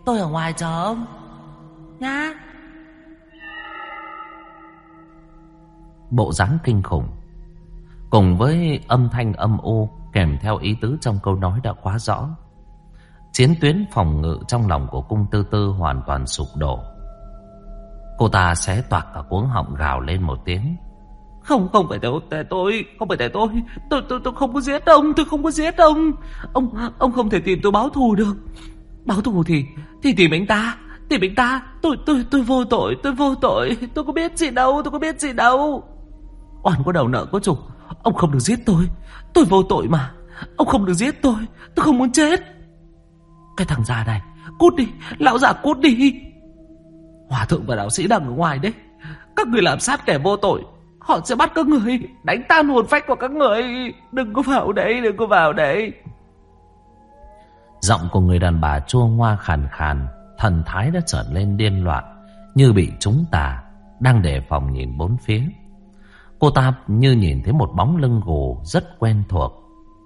Tôi ở ngoài chờ ông. Nha. Bộ dáng kinh khủng. Cùng với âm thanh âm u Kèm theo ý tứ trong câu nói đã quá rõ Chiến tuyến phòng ngự trong lòng của cung tư tư hoàn toàn sụp đổ Cô ta xé toạc cả cuống họng gào lên một tiếng. Không, không phải tại tôi, không phải tại tôi. Tôi, tôi, tôi không có giết ông, tôi không có giết ông. Ông, ông không thể tìm tôi báo thù được. Báo thù thì, thì tìm anh ta Tìm anh ta, tôi, tôi, tôi vô tội, tôi vô tội. Tôi có biết gì đâu, tôi có biết gì đâu. Oan có đầu nợ có chủ. Ông không được giết tôi. Tôi vô tội mà. Ông không được giết tôi. Tôi không muốn chết. Cái thằng già này Cút đi. Lão già cút đi. Hòa thượng và đạo sĩ đang ở ngoài đấy. Các người làm sát kẻ vô tội, Họ sẽ bắt các người. Đánh tan hồn phách của các người. Đừng có vào đấy, Đừng có vào đấy. Giọng của người đàn bà chua ngoa khàn khàn, Thần thái đã trở lên điên loạn, Như bị trúng tà Đang đề phòng nhìn bốn phía. Cô ta như nhìn thấy một bóng lưng gù rất quen thuộc,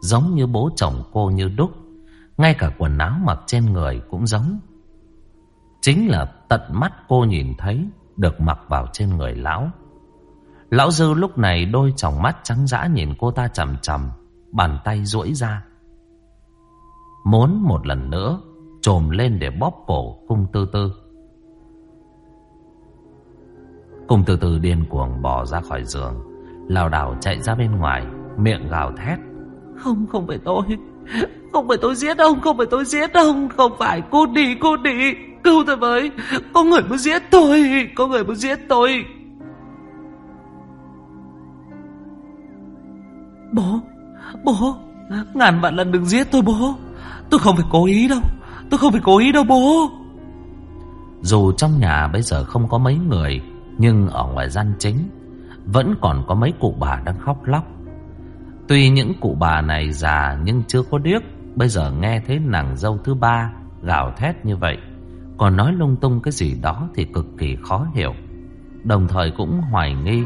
Giống như bố chồng cô như đúc. Ngay cả quần áo mặc trên người cũng giống Chính là tận mắt cô nhìn thấy Được mặc vào trên người lão. Lão dư lúc này đôi tròng mắt trắng dã nhìn cô ta chầm chầm Bàn tay duỗi ra. Muốn một lần nữa, Trồm lên để bóp cổ cung tư tư. Cung từ từ điên cuồng bò ra khỏi giường, lảo đảo chạy ra bên ngoài, Miệng gào thét. Không không phải tôi. Không phải tôi giết ông, Không phải tôi giết ông. Không phải, cô đi cô đi. Cứu tôi với. Có người muốn giết tôi, Có người muốn giết tôi. Bố Bố, Ngàn vạn lần đừng giết tôi, bố. Tôi không phải cố ý đâu. Tôi không phải cố ý đâu, bố. Dù trong nhà bây giờ không có mấy người, nhưng ở ngoài gian chính, Vẫn còn có mấy cụ bà đang khóc lóc. Tuy những cụ bà này già nhưng chưa có điếc, Bây giờ nghe thấy nàng dâu thứ ba Gào thét như vậy. Còn nói lung tung cái gì đó Thì cực kỳ khó hiểu. Đồng thời cũng hoài nghi,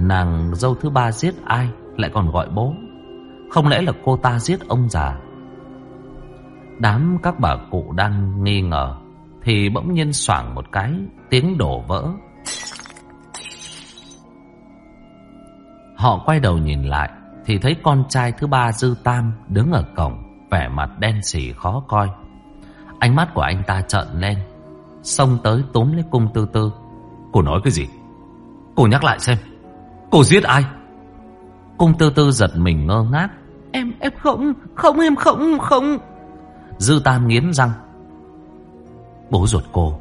Nàng dâu thứ ba giết ai Lại còn gọi bố? Không lẽ là cô ta giết ông già? Đám các bà cụ đang nghi ngờ Thì bỗng nhiên xoảng một cái, Tiếng đổ vỡ. Họ quay đầu nhìn lại Thì thấy con trai thứ ba Dư Tam Đứng ở cổng, Vẻ mặt đen sì khó coi. Ánh mắt của anh ta trợn lên, Xông tới túm lấy cung tư tư. Cô nói cái gì? Cô nhắc lại xem, Cô giết ai? Cung tư tư giật mình ngơ ngác. Em em không Không, em không không. Dư Tam nghiến răng. Bố ruột cô,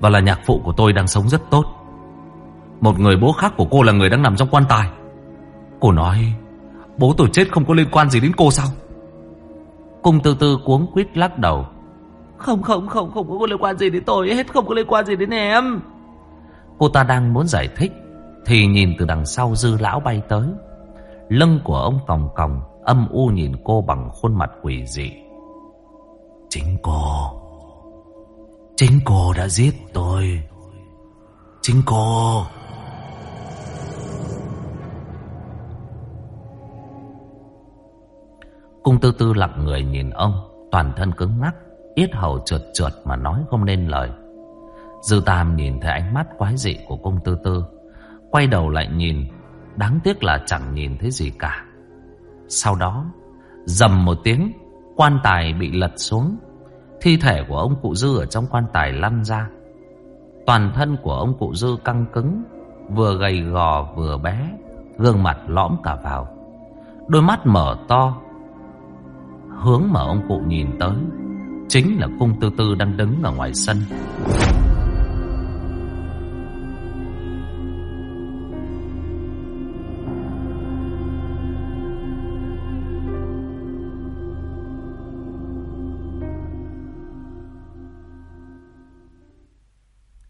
Và là nhạc phụ của tôi đang sống rất tốt. Một người bố khác của cô là người đang nằm trong quan tài. Cô nói, Bố tôi chết không có liên quan gì đến cô sao? Cung tư tư cuống quýt lắc đầu. Không không không không có liên quan gì đến tôi, hết Không có liên quan gì đến em. Cô ta đang muốn giải thích, Thì nhìn từ đằng sau dư lão bay tới. Lưng của ông còng còng, Âm u nhìn cô bằng khuôn mặt quỷ dị. Chính cô. Chính cô đã giết tôi. Chính cô. Cung tư tư lặng người nhìn ông, Toàn thân cứng ngắc. Yết hầu trượt trượt mà nói không nên lời. Dư Tam nhìn thấy ánh mắt quái dị của công tư tư, Quay đầu lại nhìn, Đáng tiếc là chẳng nhìn thấy gì cả. Sau đó, Dầm một tiếng, Quan tài bị lật xuống. Thi thể của ông cụ Dư ở trong quan tài lăn ra. Toàn thân của ông cụ Dư căng cứng, Vừa gầy gò vừa bé, Gương mặt lõm cả vào. Đôi mắt mở to, Hướng mà ông cụ nhìn tới. Chính là cung tư tư đang đứng ở ngoài sân.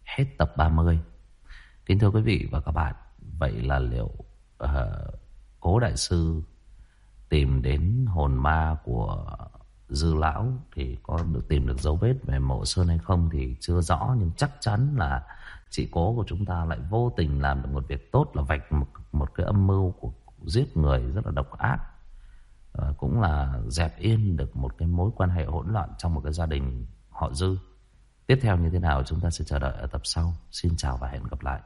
Hết tập 30 Kính thưa quý vị và các bạn Vậy là liệu uh, Cố Đại Sư Tìm đến hồn ma của Dư Lão Thì có được tìm được dấu vết về mộ sơn hay không Thì chưa rõ Nhưng chắc chắn là Chị cố của chúng ta lại vô tình làm được một việc tốt Là vạch một, một cái âm mưu của Giết người rất là độc ác à, Cũng là dẹp yên được một cái mối quan hệ hỗn loạn Trong một cái gia đình họ Dư Tiếp theo như thế nào chúng ta sẽ chờ đợi ở tập sau. Xin chào và hẹn gặp lại.